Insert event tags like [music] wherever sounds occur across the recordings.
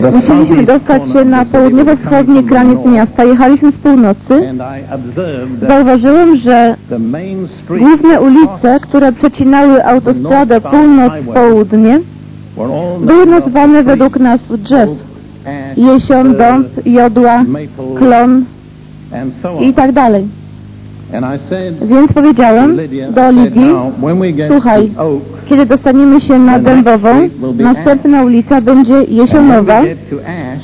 Musieliśmy dostać się na południowo-wschodni kraniec miasta. Jechaliśmy z północy. Zauważyłem, że główne ulice, które przecinały autostradę północ-południe, były nazwane według nazw drzew. Jesion, dąb, jodła, klon i tak dalej. Więc powiedziałem do Lidii, słuchaj, kiedy dostaniemy się na Dębową, następna ulica będzie Jesionowa,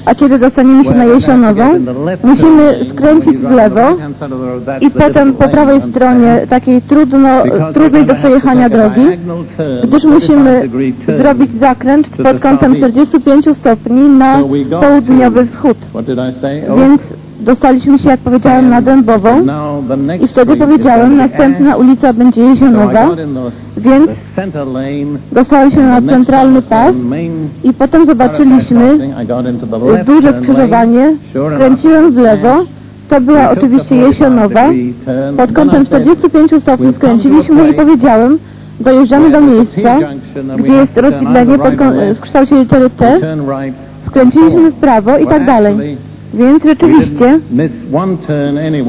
a kiedy dostaniemy się na Jesionową, musimy skręcić w lewo i potem po prawej stronie takiej trudno, trudnej do przejechania drogi, gdyż musimy zrobić zakręt pod kątem 45 stopni na południowy wschód. Więc dostaliśmy się, jak powiedziałem, na Dębową. I wtedy powiedziałem, następna ulica będzie Jezionowa, więc dostałem się na centralny pas. i potem zobaczyliśmy duże skrzyżowanie, skręciłem w lewo, to była oczywiście Jesionowa, pod kątem 45 stopni skręciliśmy i powiedziałem, dojeżdżamy do miejsca, gdzie jest rozwidlenie w kształcie litery T, skręciliśmy w prawo i tak dalej. Więc rzeczywiście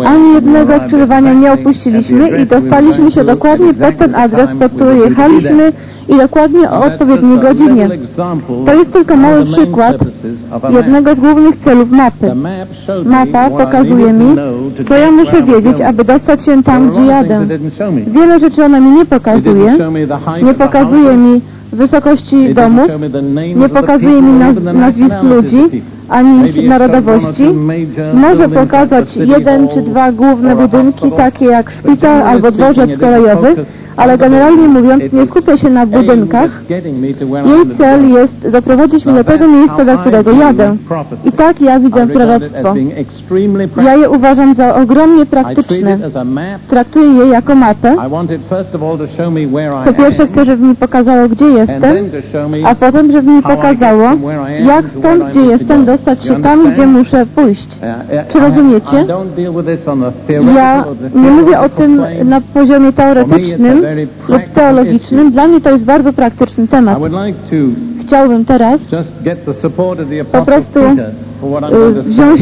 ani jednego skrzyżowania nie opuściliśmy i dostaliśmy się dokładnie pod ten adres, pod który jechaliśmy i dokładnie o odpowiedniej godzinie. To jest tylko mały przykład jednego z głównych celów mapy. Mapa pokazuje mi, co ja muszę wiedzieć, aby dostać się tam, gdzie jadę. Wiele rzeczy ona mi nie pokazuje. Nie pokazuje mi wysokości domów, nie pokazuje mi naz nazwisk ludzi, ani narodowości. Może pokazać jeden czy dwa główne budynki, takie jak szpital albo dworzec kolejowy, ale generalnie mówiąc nie skupia się na budynkach. Jej cel jest doprowadzić mnie do tego miejsca, do którego jadę. I tak ja widzę proroctwo. Ja je uważam za ogromnie praktyczne. Traktuję je jako mapę. Po pierwsze chcę, żeby mi pokazało, gdzie jestem, a potem, żeby mi pokazało, jak stąd, gdzie jestem, dostać się tam, gdzie muszę pójść. Czy rozumiecie? Ja nie mówię o tym na poziomie teoretycznym, lub teologicznym. Dla mnie to jest bardzo praktyczny temat. Chciałbym teraz po prostu wziąć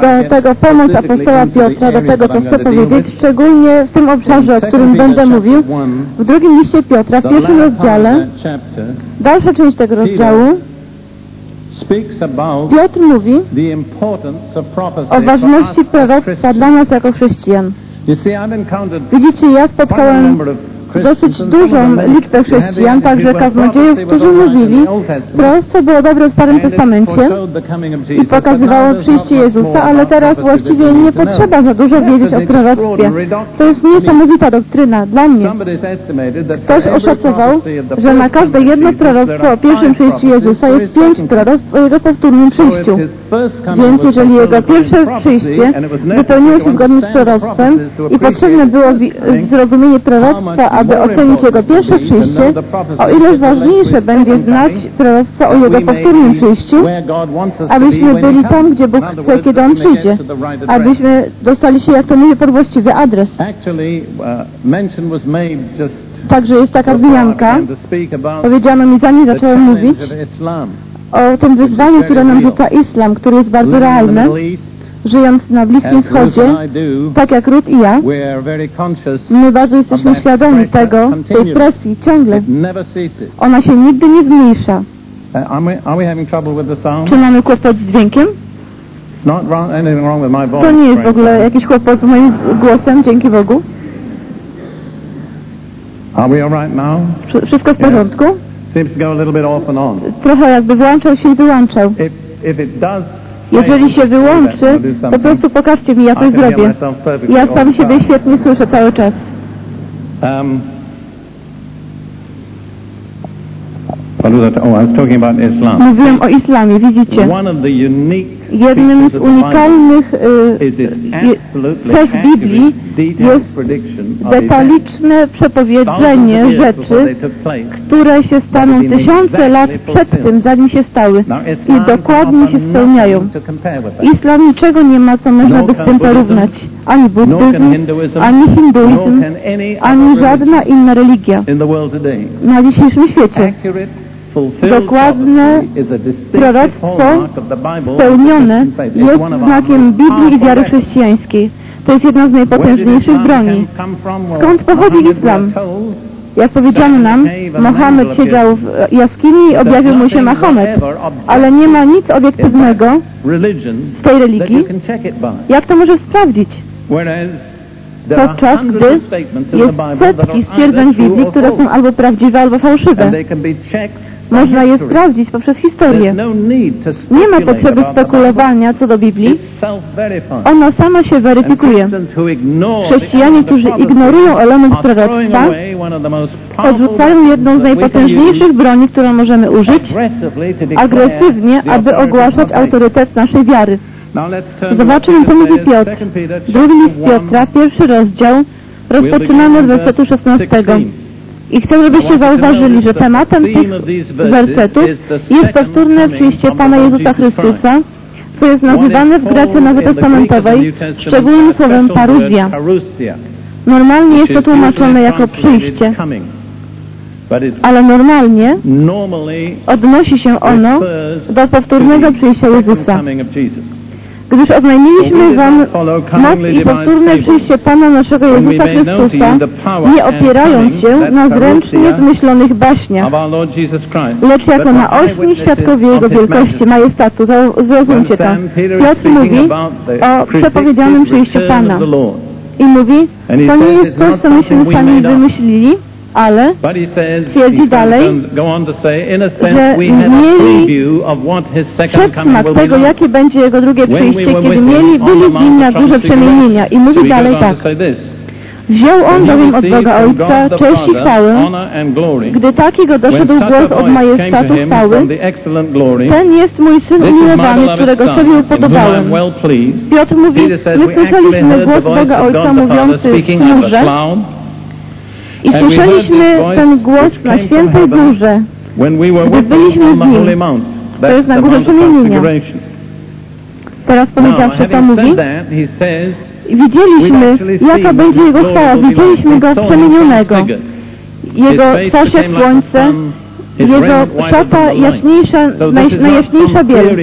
do tego pomoc apostoła Piotra, do tego, co chcę powiedzieć, szczególnie w tym obszarze, o którym będę mówił, w drugim liście Piotra, w pierwszym rozdziale, dalsza część tego rozdziału, Piotr mówi o ważności proroctwa dla nas jako chrześcijan. Widzicie, ja spotkałem dosyć dużą liczbę chrześcijan, także kaznodziejów, którzy mówili, proroctwo było dobre w Starym Testamencie i pokazywało przyjście Jezusa, ale teraz właściwie nie potrzeba za dużo wiedzieć o proroctwie. To jest niesamowita doktryna dla mnie. Ktoś oszacował, że na każde jedno proroctwo o pierwszym przyjściu Jezusa jest pięć proroctw o Jego powtórnym przyjściu. Więc jeżeli Jego pierwsze przyjście wypełniło się zgodnie z proroctwem i potrzebne było zrozumienie proroctwa, aby ocenić Jego pierwsze przyjście, o ileż ważniejsze będzie znać proroctwo o Jego powtórnym przyjściu, abyśmy byli tam, gdzie Bóg chce, kiedy On przyjdzie, abyśmy dostali się, jak to mówię, pod właściwy adres. Także jest taka wzmianka, powiedziano mi zanim zacząłem mówić o tym wyzwaniu, które nam rzuca Islam, który jest bardzo realny, żyjąc na Bliskim Wschodzie, tak jak Ruth i ja, my bardzo jesteśmy świadomi tego, tej presji ciągle. Ona się nigdy nie zmniejsza. Czy mamy kłopot z dźwiękiem? To nie jest w ogóle jakiś kłopot z moim głosem, dzięki Bogu. Wszystko w porządku? Trochę jakby wyłączał się i wyłączał. Jeżeli się wyłączy, po prostu pokażcie mi, ja coś zrobię. Ja sam siebie świetnie słyszę cały czas. Mówiłem o islamie, widzicie. Jednym z unikalnych cech Biblii jest detaliczne przepowiedzenie rzeczy, które się staną tysiące lat przed tym, zanim się stały i dokładnie się spełniają. Islam niczego nie ma, co można by z tym porównać. Ani buddyzm, ani hinduizm, ani żadna inna religia na dzisiejszym świecie Dokładne proroctwo spełnione jest znakiem Biblii i wiary chrześcijańskiej. To jest jedna z najpotężniejszych broni. Skąd pochodzi islam? Jak powiedziano nam, Mohamed siedział w jaskini i objawił mu się Mahomet, ale nie ma nic obiektywnego w tej religii. Jak to możesz sprawdzić? Podczas gdy jest setki stwierdzeń w Biblii, które są albo prawdziwe, albo fałszywe. Można je sprawdzić poprzez historię. Nie ma potrzeby spekulowania co do Biblii. Ona sama się weryfikuje. Chrześcijanie, którzy ignorują element proroctwa, odrzucają jedną z najpotężniejszych broni, którą możemy użyć, agresywnie, aby ogłaszać autorytet naszej wiary. Zobaczmy, co mówi Piotr. Drugi list Piotra, pierwszy rozdział, rozpoczynamy od wersetu 16. I chcę, żebyście zauważyli, że tematem tych wersetów jest powtórne przyjście Pana Jezusa Chrystusa, co jest nazywane w Grece Nowotestamentowej szczególnym słowem paruzja. Normalnie jest to tłumaczone jako przyjście, ale normalnie odnosi się ono do powtórnego przyjścia Jezusa gdyż oznajmiliśmy Wam moc i powtórne przyjście Pana naszego Jezusa Chrystusa, nie opierając się na zręcznie zmyślonych baśniach, lecz jako na ośni świadkowie Jego wielkości, majestatu. Zrozumcie to. Piotr mówi o przepowiedzianym przyjściu Pana. I mówi, to nie jest coś, co myśmy sami wymyślili, ale twierdzi dalej, że mieli przedsmak tego, jakie będzie Jego drugie przyjście, kiedy mieli, byli z Nim na górze przemienienia. I mówi dalej tak. Wziął on bowiem od Boga Ojca cześć i chwałę, gdy takiego doszedł głos od majestatu chwały, ten jest mój Syn umiłowany, którego sobie upodobałem. Piotr mówi, my słyszeliśmy głos Boga Ojca mówiący w chmurze, i słyszeliśmy ten głos na świętej górze, gdy byliśmy z Nim. To jest na górze przemienienia. Teraz powiedziawszy, to mówi, widzieliśmy, jaka będzie Jego chwała. Widzieliśmy Go przemienionego. Jego jak słońce, jego szata jaśniejsza, naj, najjaśniejsza biel.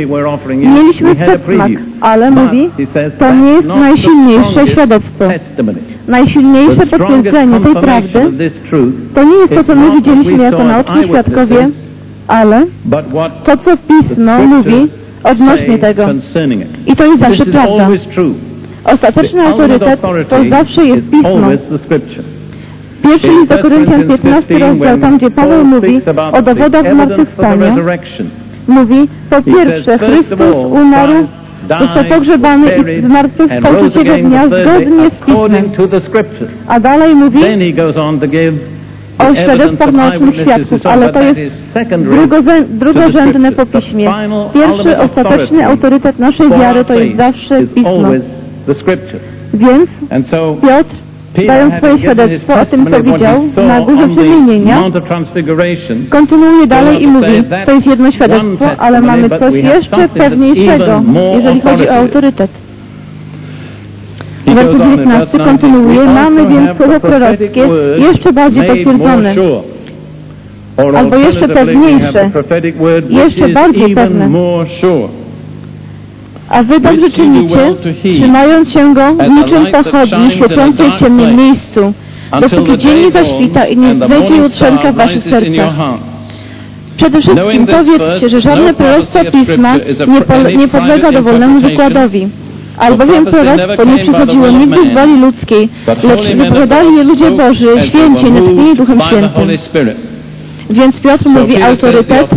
Mieliśmy przedsmak, ale mówi, to nie jest najsilniejsze świadectwo. Najsilniejsze potwierdzenie tej prawdy to nie jest to, co my widzieliśmy jako naoczni świadkowie, ale to, co Pismo mówi odnośnie tego. I to jest zawsze prawda. Ostateczny autorytet to zawsze jest Pismo. Pierwszy list do Koryntian 15 rozdział, tam gdzie Paweł mówi o dowodach zmartwychwstania, mówi po pierwsze Chrystus umarł, został pogrzebany i zmartwychwstał trzeciego dnia zgodnie z Pismem. A dalej mówi o świadectwach naocznych świadków, ale to jest drugorzędne po Piśmie. Pierwszy, ostateczny autorytet naszej wiary to jest zawsze Pismo. Więc Piotr dając swoje świadectwo o tym, co widział na górze przemienienia, kontynuuje dalej i mówi, to jest jedno świadectwo, ale mamy coś jeszcze pewniejszego, jeżeli chodzi o autorytet. Werset 19 kontynuuje, mamy więc słowo prorockie jeszcze bardziej potwierdzone, albo jeszcze pewniejsze, jeszcze bardziej pewne. A wy dobrze czynicie, trzymając się go w niczym pochodni świecącej w ciemnym miejscu, dopóki dzień nie zaświta i nie zejdzie jutrzenka w waszych sercach. Przede wszystkim to wiedzcie, że żadne proroctwo Pisma nie, po, nie podlega dowolnemu wykładowi. Albowiem proroctwo nie przychodziło nigdy z woli ludzkiej, lecz wypowiadali je ludzie Boży, święci, natchnieni Duchem Świętym. Więc Piotr mówi autorytet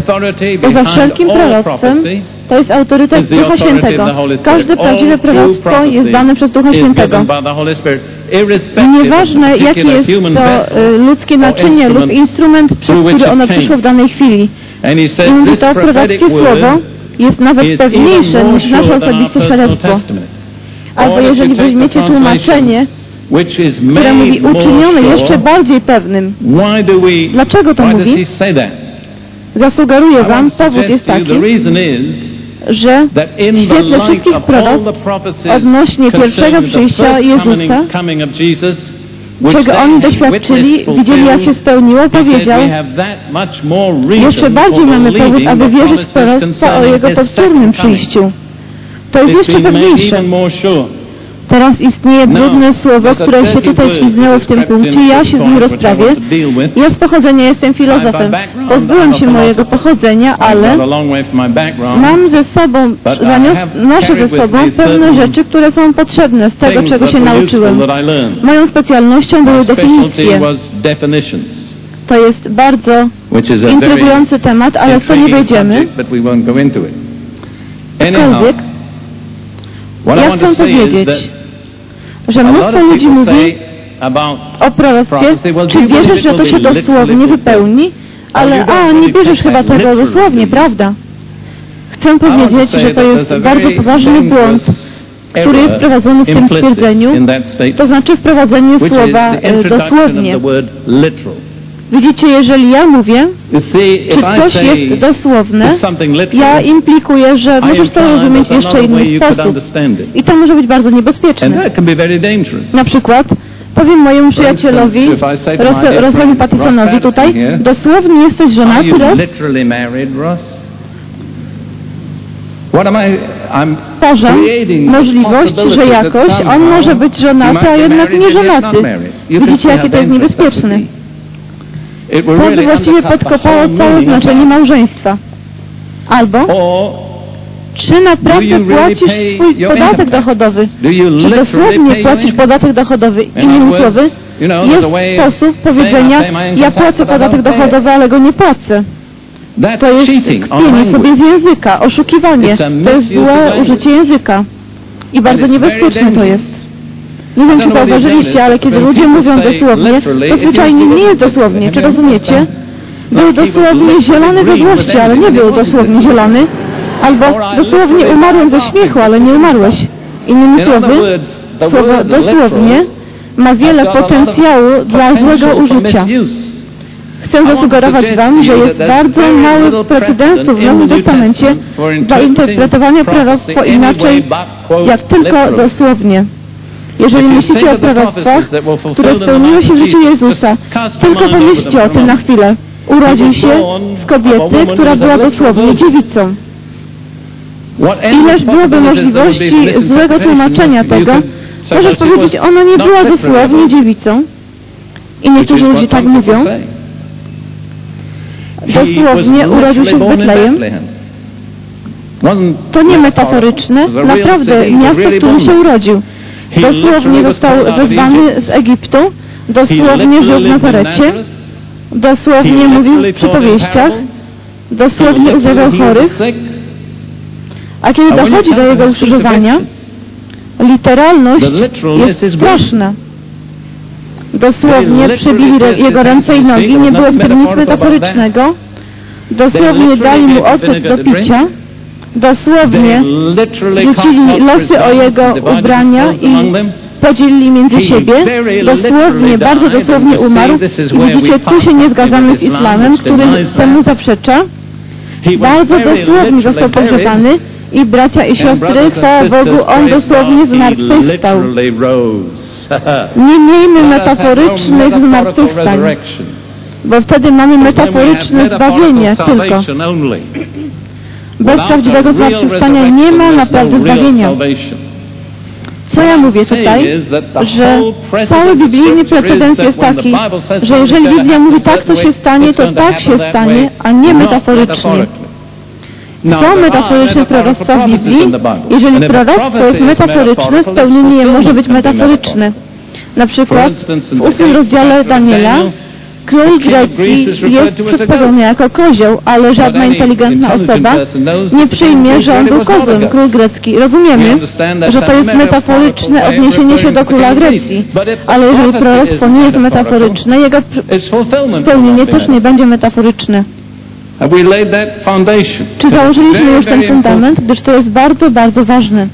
poza wszelkim proroctwem to jest autorytet Ducha Świętego. Każde prawdziwe proroctwo jest dane przez Ducha Świętego. Nieważne, jakie jest to y, ludzkie naczynie lub instrument, przez który ono przyszło w danej chwili. I mówi to prorockie słowo jest nawet pewniejsze niż nasze osobiste świadectwo. Albo jeżeli weźmiecie tłumaczenie, które mówi uczynione jeszcze bardziej pewnym. Dlaczego to mówi? Zasugeruję Wam, powód jest taki, że w świetle wszystkich proroc odnośnie pierwszego przyjścia Jezusa czego oni doświadczyli, widzieli jak się spełniło, powiedział, jeszcze bardziej mamy powód, aby wierzyć w proroctwa o Jego powtórnym przyjściu. To jest jeszcze pewniejsze. Teraz istnieje brudne słowo, które się tutaj śliznęło w tym punkcie. Ja się z nim rozprawię. Ja z pochodzenia jestem filozofem. Pozbyłem się mojego pochodzenia, ale mam ze sobą, zanios, noszę ze sobą pewne rzeczy, które są potrzebne z tego, czego się nauczyłem. Moją specjalnością były definicje. To jest bardzo intrygujący temat, ale w to nie wejdziemy. Aczkolwiek, ja chcę powiedzieć, że mnóstwo ludzi mówi o proroctwie, czy wierzysz, że to się dosłownie wypełni? Ale, a, nie bierzesz chyba tego dosłownie, prawda? Chcę powiedzieć, że to jest bardzo poważny błąd, który jest wprowadzony w tym stwierdzeniu, to znaczy wprowadzenie słowa e, dosłownie. Widzicie, jeżeli ja mówię, czy coś jest dosłowne, ja implikuję, że możesz to rozumieć w jeszcze inny sposób. I to może być bardzo niebezpieczne. Na przykład, powiem mojemu przyjacielowi, Rossowi Pattisonowi tutaj, dosłownie jesteś żonaty, Ross? Stwarzam możliwość, że jakoś on może być żonaty, a jednak nie żonaty. Widzicie, jakie to jest niebezpieczne. To by właściwie podkopało całe znaczenie małżeństwa. Albo czy naprawdę płacisz swój podatek dochodowy? Czy dosłownie płacisz podatek dochodowy? Innymi słowy, jest sposób powiedzenia, ja płacę podatek dochodowy, ale go nie płacę. To jest kpienie sobie z języka, oszukiwanie. To jest złe użycie języka. I bardzo niebezpieczne to jest. Nie wiem, czy zauważyliście, ale kiedy ludzie mówią dosłownie, to zwyczajnie nie jest dosłownie. Czy rozumiecie? Był dosłownie zielony ze złości, ale nie był dosłownie zielony. Albo dosłownie umarłem ze śmiechu, ale nie umarłeś. Innymi słowy, słowo dosłownie ma wiele potencjału dla złego użycia. Chcę zasugerować Wam, że jest bardzo mały precedensów w Nowym Testamencie dla interpretowania proroctwa inaczej, jak tylko dosłownie. Jeżeli myślicie o proroctwach, które spełniły się w życiu Jezusa, tylko pomyślcie o tym na chwilę. Urodził się z kobiety, która była dosłownie dziewicą. Ileż byłoby możliwości złego tłumaczenia tego, możesz powiedzieć, ona nie była dosłownie dziewicą. I niektórzy ludzie tak mówią. Dosłownie urodził się w Betlejem. To nie metaforyczne, naprawdę miasto, w którym się urodził. Dosłownie został wezwany z Egiptu, dosłownie żył w Nazarecie, dosłownie mówił w przypowieściach, dosłownie uzdrawiał chorych, a kiedy dochodzi do jego ukrzyżowania, literalność jest straszna. Dosłownie przebili jego ręce i nogi, nie było w tym nic metaforycznego. Dosłownie dali mu ocet do picia, dosłownie rzucili losy o jego ubrania i podzielili między siebie. Dosłownie, bardzo dosłownie umarł. I widzicie, tu się nie zgadzamy z islamem, który temu zaprzecza. Bardzo dosłownie został pogrzebany i bracia i siostry, chwała Bogu, On dosłownie zmartwychwstał. [laughs] Nie miejmy metaforycznych zmartwychwstań, bo wtedy mamy metaforyczne zbawienie tylko. Bez prawdziwego zmartwychwstania nie ma naprawdę zbawienia. Co ja mówię tutaj? Że cały biblijny precedens jest taki, że jeżeli Biblia mówi tak to się stanie, to tak się stanie, a nie metaforycznie. Są metaforyczne proroctwa w Biblii. Jeżeli proroctwo jest metaforyczne, spełnienie je może być metaforyczne. Na przykład w ósmym rozdziale Daniela Król grecki jest przedstawiony jako kozioł, ale żadna inteligentna osoba nie przyjmie, że on był kozłem, król grecki. Rozumiemy, że to jest metaforyczne odniesienie się do króla Grecji, ale jeżeli proroctwo nie jest metaforyczne, jego spełnienie też nie będzie metaforyczne. Czy założyliśmy już ten fundament, gdyż to jest bardzo, bardzo ważne.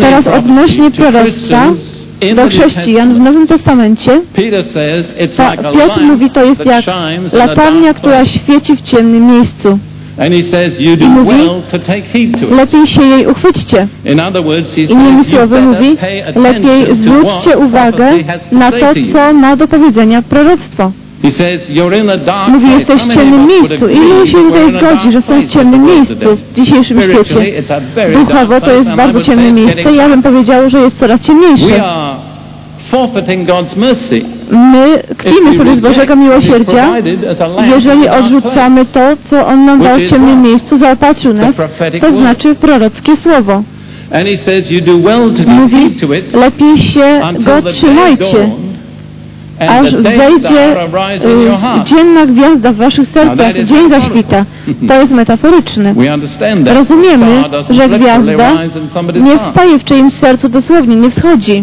Teraz odnośnie proroctwa, do chrześcijan w Nowym Testamencie, Piotr mówi, to jest jak latarnia, która świeci w ciemnym miejscu. I mówi, lepiej się jej uchwyćcie. Innymi słowy mówi, lepiej zwróćcie uwagę na to, co ma do powiedzenia proroctwo. Mówi, jesteś w ciemnym miejscu. Ilu się tutaj zgodzi, że są w ciemnym miejscu w dzisiejszym świecie? Duchowo to jest bardzo ciemne miejsce. Ja bym powiedział, że jest coraz ciemniejsze. My kpimy sobie z Bożego miłosierdzia, jeżeli odrzucamy to, co On nam dał w ciemnym miejscu, zaopatrzył nas, to znaczy prorockie słowo. Mówi, lepiej się go trzymajcie, aż wejdzie y, dzienna gwiazda w waszych sercach, dzień zaświta. To jest metaforyczne. Rozumiemy, że gwiazda nie wstaje w czyimś sercu dosłownie, nie wschodzi,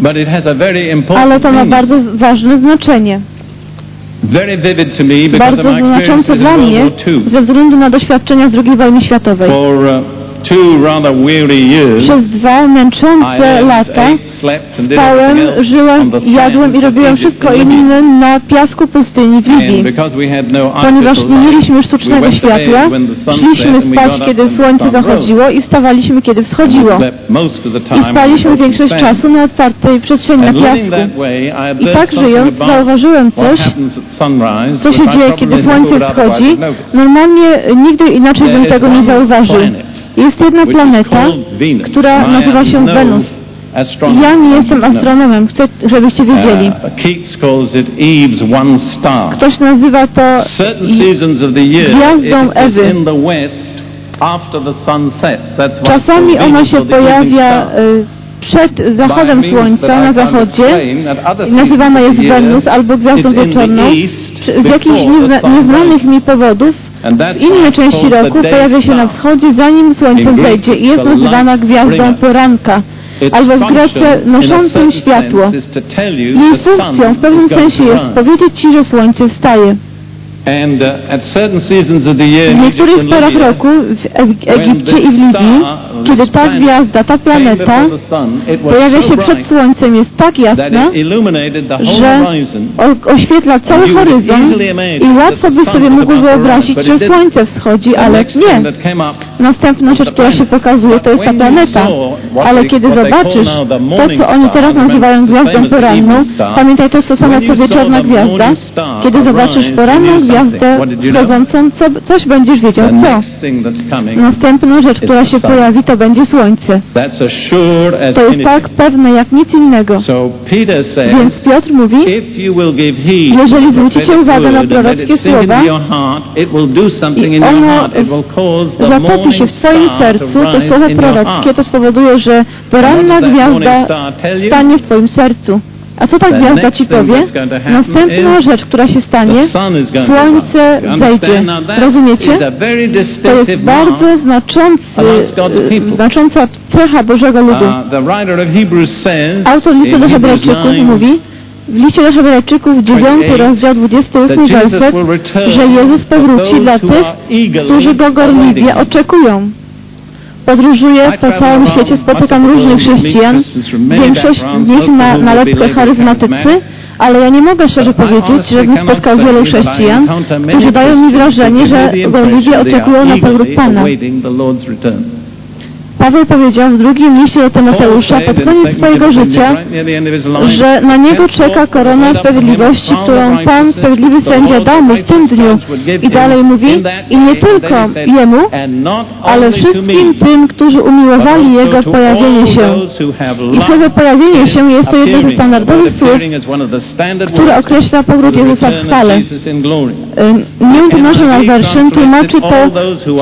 ale to ma bardzo ważne znaczenie. Bardzo znaczące dla mnie ze względu na doświadczenia z II wojny światowej. For two rather weary years, Przez dwa męczące lata spałem, żyłem, jadłem i robiłem wszystko inne na piasku pustyni w Libii. no Ponieważ nie mieliśmy sztucznego światła, szliśmy spać, kiedy słońce zachodziło i wstawaliśmy, kiedy wschodziło. I spaliśmy większość czasu na otwartej przestrzeni na piasku. I tak żyjąc zauważyłem coś, co się dzieje, kiedy słońce wschodzi. Normalnie nigdy inaczej bym tego nie zauważył. Jest jedna planeta, która nazywa się Wenus. Ja nie jestem No. astronomem, chcę, żebyście wiedzieli. Uh, star. Ktoś nazywa to Gwiazdą Ewy. Czasami ona się pojawia y, przed zachodem słońca na zachodzie. Nazywana jest Wenus albo Gwiazdą Wieczorną. Z jakichś niezna, nieznanych mi powodów w innej części roku pojawia się na wschodzie, zanim słońce zejdzie i jest nazywana gwiazdą poranka, albo w Grece noszącym światło. Jej funkcją w pewnym sensie jest powiedzieć Ci, że słońce wstaje. And uh, at certain seasons of the year W niektórych porach roku w Eg- Egipcie i w Libii, kiedy ta gwiazda, ta planeta pojawia się przed słońcem, jest tak jasna, że oświetla cały horyzont i łatwo sun sobie mógł wyobrazić, że słońce wschodzi, ale nie. Następna rzecz, która się pokazuje, to jest ta planeta. Ale kiedy zobaczysz to, co oni teraz nazywają gwiazdą poranną, pamiętaj, to jest to samo co wieczorna gwiazda. Kiedy zobaczysz poranną gwiazdę wschodzącą, co, coś będziesz wiedział, co. Następna rzecz, która się pojawi, to będzie słońce. To jest tak pewne jak nic innego. Więc Piotr mówi, Jeżeli zwrócicie uwagę na prorockie słowa, i ono zatopi się w Twoim sercu, to słowo prorockie, to spowoduje, że poranna gwiazda stanie w Twoim sercu. A co ta gwiazda Ci powie? Następna rzecz, która się stanie, słońce zejdzie. Rozumiecie? To jest bardzo znaczący, people. znacząca cecha Bożego ludu. Uh, Autor listu do Hebrajczyków 9, mówi, w liście do Hebrajczyków 9 rozdział 28 that Jesus werset, że Jezus powróci dla tych, którzy Go gorliwie oczekują. Podróżuję po całym świecie, spotykam różnych chrześcijan. Większość z nich ma nalepkę charyzmatycy, ale ja nie mogę szczerze powiedzieć, żebym spotkał wielu chrześcijan, którzy dają mi wrażenie, że gorliwie oczekują na powrót Pana. Paweł powiedział w drugim liście do Tymoteusza pod koniec swojego życia, że na niego czeka korona sprawiedliwości, którą Pan, sprawiedliwy sędzia, dał mu w tym dniu. I dalej mówi, i nie tylko jemu, ale wszystkim tym, którzy umiłowali jego pojawienie się. I słowo pojawienie się jest to jedno ze standardowych słów, które określa powrót Jezusa w chwale. Y, New International Version tłumaczy to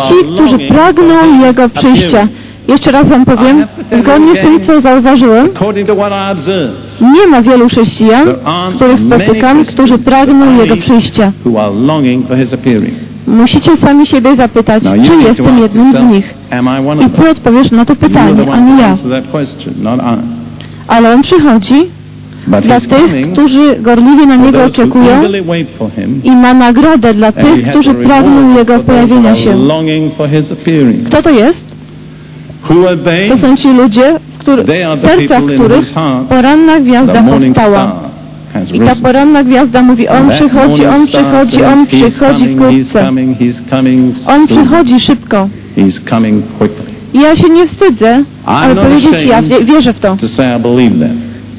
ci, którzy pragną Jego przyjścia. Jeszcze raz Wam powiem, zgodnie z tym, co zauważyłem, nie ma wielu chrześcijan, których spotykam, którzy pragną Jego przyjścia. Musicie sami siebie zapytać, czy jestem jednym z nich. I Ty odpowiesz na to pytanie, a nie ja. Ale On przychodzi dla tych, którzy gorliwie na Niego oczekują i ma nagrodę dla tych, którzy pragną Jego pojawienia się. Kto to jest? To są ci ludzie, w sercach których poranna gwiazda powstała. I ta poranna gwiazda mówi, On przychodzi, On przychodzi, On "He's przychodzi wkrótce. On przychodzi szybko. I ja się nie wstydzę, ale powiedzieć, ja wierzę w to.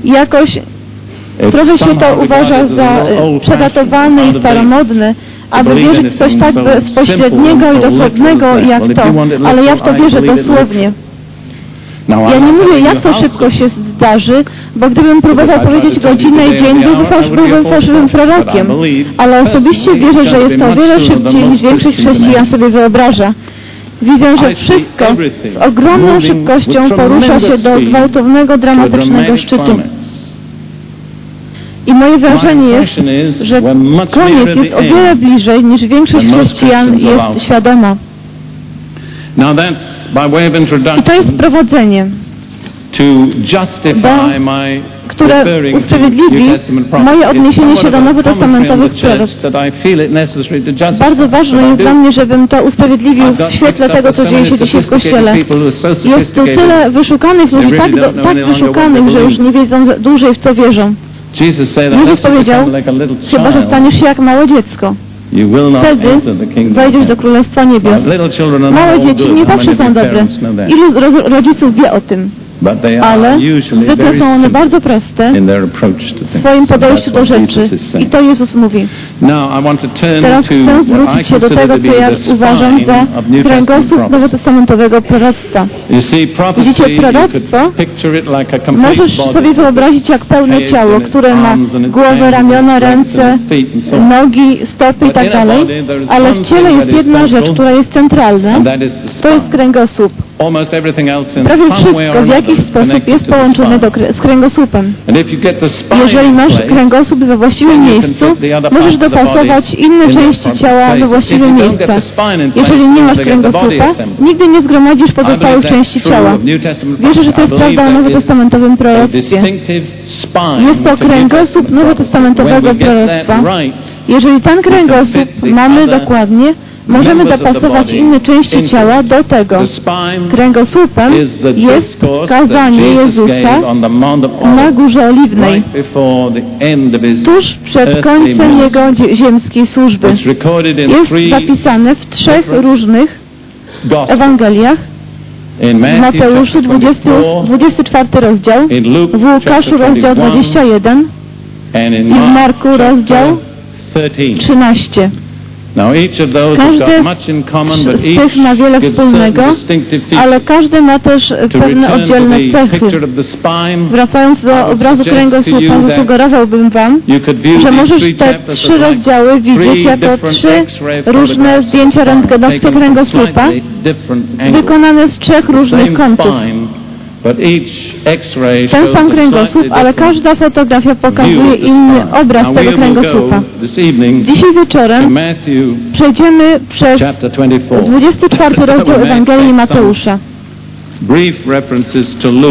Jakoś trochę się to uważa za e, przedatowane i staromodne, aby wierzyć w coś tak bezpośredniego i dosłownego jak to. Ale ja w to wierzę dosłownie. Ja nie mówię, jak to szybko się zdarzy, bo gdybym próbował powiedzieć godzinę i dzień, byłby fałsz, byłbym fałszywym prorokiem. Ale osobiście wierzę, że jest to o wiele szybciej niż większość chrześcijan sobie wyobraża. Widzę, że wszystko z ogromną szybkością porusza się do gwałtownego, dramatycznego szczytu. I moje wrażenie jest, że koniec jest o wiele bliżej niż większość chrześcijan jest świadoma. I to jest prowadzenie, które usprawiedliwi moje odniesienie się do nowotestamentowych proroctw. Bardzo ważne jest dla mnie, żebym to usprawiedliwił w świetle tego, co dzieje się dzisiaj w Kościele. Jest tu tyle wyszukanych ludzi, tak, do, tak wyszukanych, że już nie wiedzą dłużej w co wierzą. Jezus powiedział, chyba że staniesz się jak małe dziecko. Wtedy wejdziesz do. Królestwa Niebios. Małe dzieci nie zawsze są dobre. Ilu rodziców wie o tym? Ale zwykle są one bardzo proste w swoim podejściu do rzeczy. I to Jezus mówi. Teraz chcę zwrócić się do tego, co ja uważam za kręgosłup nowotestamentowego proroctwa. Widzicie, proroctwo Możesz sobie wyobrazić jak pełne ciało, które ma głowę, ramiona, ręce, nogi, stopy i tak dalej, ale w ciele jest jedna rzecz, która jest centralna, to jest kręgosłup. Prawie wszystko w jakiś sposób jest połączone do, z kręgosłupem. Jeżeli masz kręgosłup we właściwym miejscu, możesz the dopasować inne części ciała places. właściwe miejsca. Jeżeli nie masz kręgosłupa, nigdy nie zgromadzisz pozostałych części ciała. Wierzę, że to jest prawda o nowotestamentowym proroctwie. Jest to kręgosłup nowotestamentowego proroctwa. Jeżeli ten kręgosłup mamy dokładnie, możemy dopasować inne części ciała do tego. Kręgosłupem jest kazanie Jezusa na Górze Oliwnej, tuż przed końcem. Jego zie- ziemskiej służby. Jest zapisane w trzech różnych. Ewangeliach. W Mateuszu chapter 20, 24, 24 rozdział, w Łukaszu rozdział 21, 21 and in i w Marku Mark rozdział chapter 13. 13. Now each of those has Każde got z- tych ma wiele wspólnego. Ale każdy ma też e, pewne oddzielne cechy. Wracając do obrazu kręgosłupa, zasugerowałbym Wam, że możesz te trzy rozdziały widzieć jako trzy różne zdjęcia rentgenowskie kręgosłupa, wykonane z trzech różnych kątów. Ten sam kręgosłup, ale każda fotografia pokazuje inny obraz tego kręgosłupa. Dzisiaj wieczorem przejdziemy przez chapter 24. 24 rozdział Ewangelii Mateusza.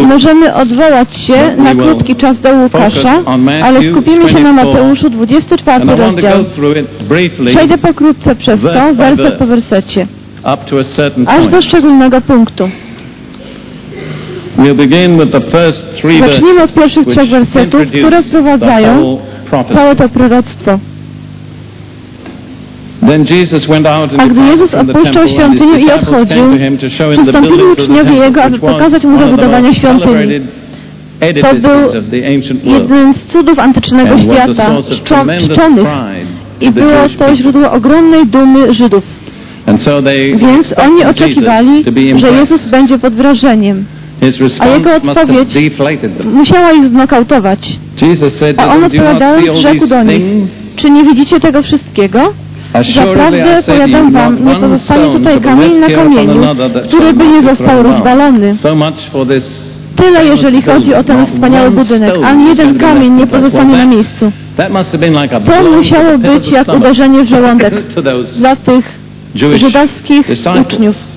Możemy odwołać się na krótki czas do Łukasza, ale skupimy się na 24. Mateuszu 24 And I want to rozdział. Przejdę pokrótce przez to, werset po wersecie, aż do szczególnego punktu. Zacznijmy od pierwszych trzech wersetów, które wprowadzają całe to proroctwo. A gdy Jezus opuszczał świątynię i odchodził, to to przystąpili uczniowie Jego, aby pokazać mu zabudowanie świątyni. edifices był Jednym z cudów antycznego świata, czczonych. I to było to źródło ogromnej dumy Żydów. Więc oni oczekiwali, to że. Jezus będzie pod wrażeniem. Response jego odpowiedź. Musiała ich znokautować. A on odpowiadając rzekł do nich, czy nie widzicie tego wszystkiego? Zaprawdę powiadam wam, nie pozostanie tutaj kamień na kamieniu, który by nie został rozwalony. Tyle, jeżeli chodzi o ten wspaniały budynek. Ani jeden kamień nie pozostanie na miejscu. A To musiało być jak uderzenie w żołądek [laughs] dla tych żydowskich uczniów.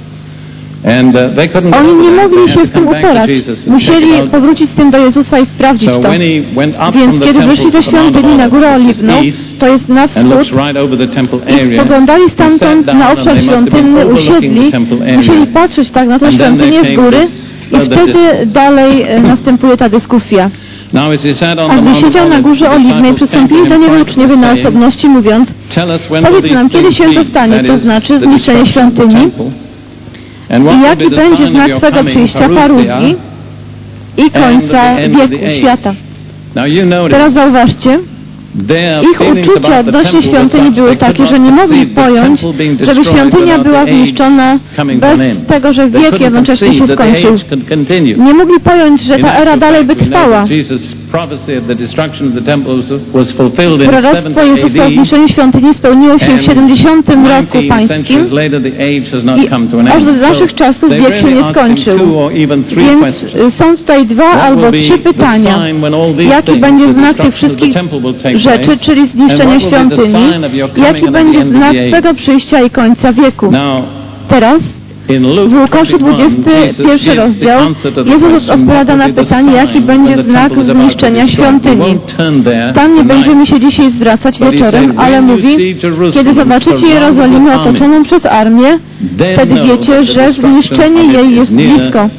Oni nie mogli się z tym uporać. Musieli powrócić z tym do Jezusa i sprawdzić to. Więc kiedy wyszli ze świątyni na Górę Oliwną, to jest na wschód, i spoglądali stamtąd na obszar świątynny, usiedli, musieli patrzeć tak na tę świątynię z góry i wtedy dalej e, [laughs] następuje ta dyskusja. A gdy siedział na górze oliwnej, przystąpili do niego uczniowie na osobności, mówiąc, powiedz nam, kiedy się dostanie, to znaczy zniszczenie świątyni, i jaki będzie znak Twego przyjścia, Paruzji i końca wieku świata. Teraz zauważcie, ich uczucia odnośnie świątyni były takie, że nie mogli pojąć, żeby świątynia była zniszczona bez tego, że wiek jednocześnie się skończył. Nie mogli pojąć, że ta era dalej by trwała. Proroctwo Jezusa o zniszczeniu świątyni spełniło się w 70 roku pańskim i aż do naszych czasów wiek się nie skończył. Więc y, są tutaj dwa albo trzy pytania. Jaki będzie znak tych wszystkich rzeczy, czyli zniszczenia świątyni? Jaki będzie znak tego przyjścia i końca wieku? Teraz w Łukaszu 21 rozdział Jezus odpowiada na pytanie, jaki będzie znak zniszczenia świątyni. Tam nie będziemy się dzisiaj zwracać wieczorem, ale mówi, kiedy zobaczycie Jerozolimę otoczoną przez armię, wtedy wiecie, że zniszczenie jej jest blisko.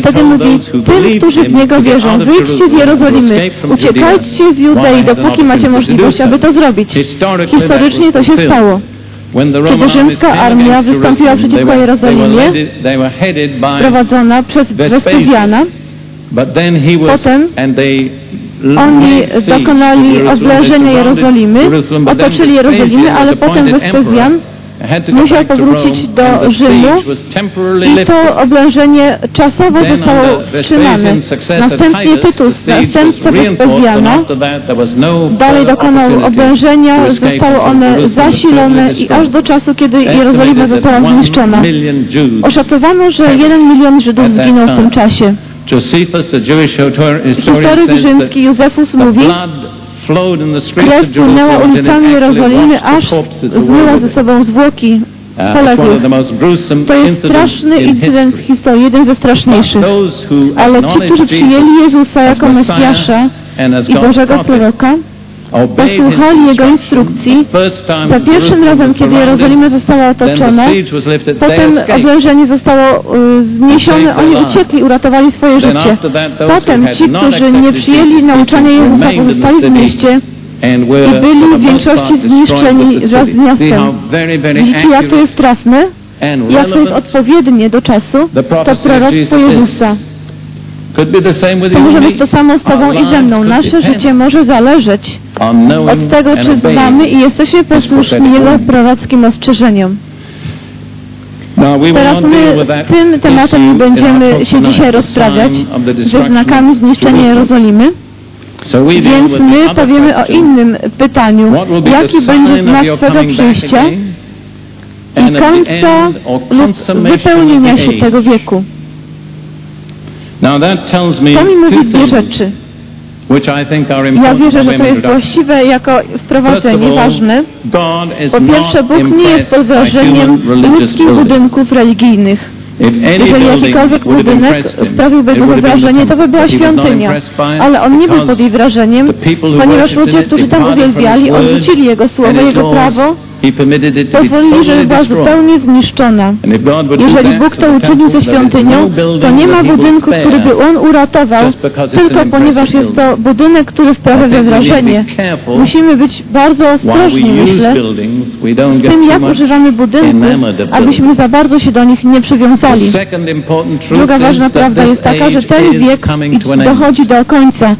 Wtedy mówi, tym, którzy w Niego wierzą, wyjdźcie z Jerozolimy, uciekajcie z Judei, dopóki macie możliwość, aby to zrobić. Historycznie to się stało. Kiedy rzymska armia wystąpiła przeciwko Jerozolimie, prowadzona przez Wespezjana, potem oni dokonali oblężenia Jerozolimy, otoczyli Jerozolimę, ale potem Wespezjan musiał powrócić do Rzymu i to oblężenie czasowo zostało wstrzymane. Następnie Tytus, następca Wespezjana, dalej dokonał oblężenia, zostały one zasilone i aż do czasu, kiedy Jerozolima została zniszczona. Oszacowano, że jeden milion Żydów zginął w tym czasie. Historyk rzymski Józefus mówi, Krew płynęła ulicami Jerozolimy, aż zmyła ze sobą zwłoki poległych. To jest straszny incydent w historii, jeden ze straszniejszych. Ale ci, którzy przyjęli Jezusa jako Mesjasza i Bożego Proroka, posłuchali Jego instrukcji. Za pierwszym razem, kiedy Jerozolima została otoczona, potem oblężenie zostało y, zniesione, oni uciekli, uratowali swoje życie. Potem ci, którzy nie przyjęli nauczania Jezusa, pozostali w mieście, i byli w większości zniszczeni wraz z miastem. Widzicie, jak to jest trafne? Jak to jest odpowiednie do czasu? To proroctwo Jezusa. To może być to samo z Tobą i ze mną. Nasze życie może zależeć od tego, czy znamy i jesteśmy posłuszni Jego prorockim ostrzeżeniom. Teraz my z tym tematem nie będziemy się dzisiaj rozprawiać ze znakami zniszczenia Jerozolimy. Więc my powiemy o innym pytaniu. Jaki będzie znak Twego przyjścia i końca lub wypełnienia się tego wieku? Now that tells me to mi mówi dwie rzeczy. Ja wierzę, że to jest właściwe jako wprowadzenie ważne. Po pierwsze, Bóg nie jest pod wrażeniem ludzkich budynków religijnych. Jeżeli jakikolwiek budynek sprawiłby go wrażenie, to by była świątynia. Ale on nie był pod jej wrażeniem, ponieważ ludzie, którzy tam uwielbiali, odrzucili jego słowo, jego prawo Pozwolili, żeby była zupełnie zniszczona. Jeżeli Bóg to uczynił ze świątynią, to nie ma budynku, który by On uratował, tylko ponieważ jest to budynek, który wprawia wrażenie. Musimy być bardzo ostrożni, myślę, z tym, jak używamy budynków, abyśmy za bardzo się do nich nie przywiązali. Druga ważna prawda jest taka, że ten wiek dochodzi do końca.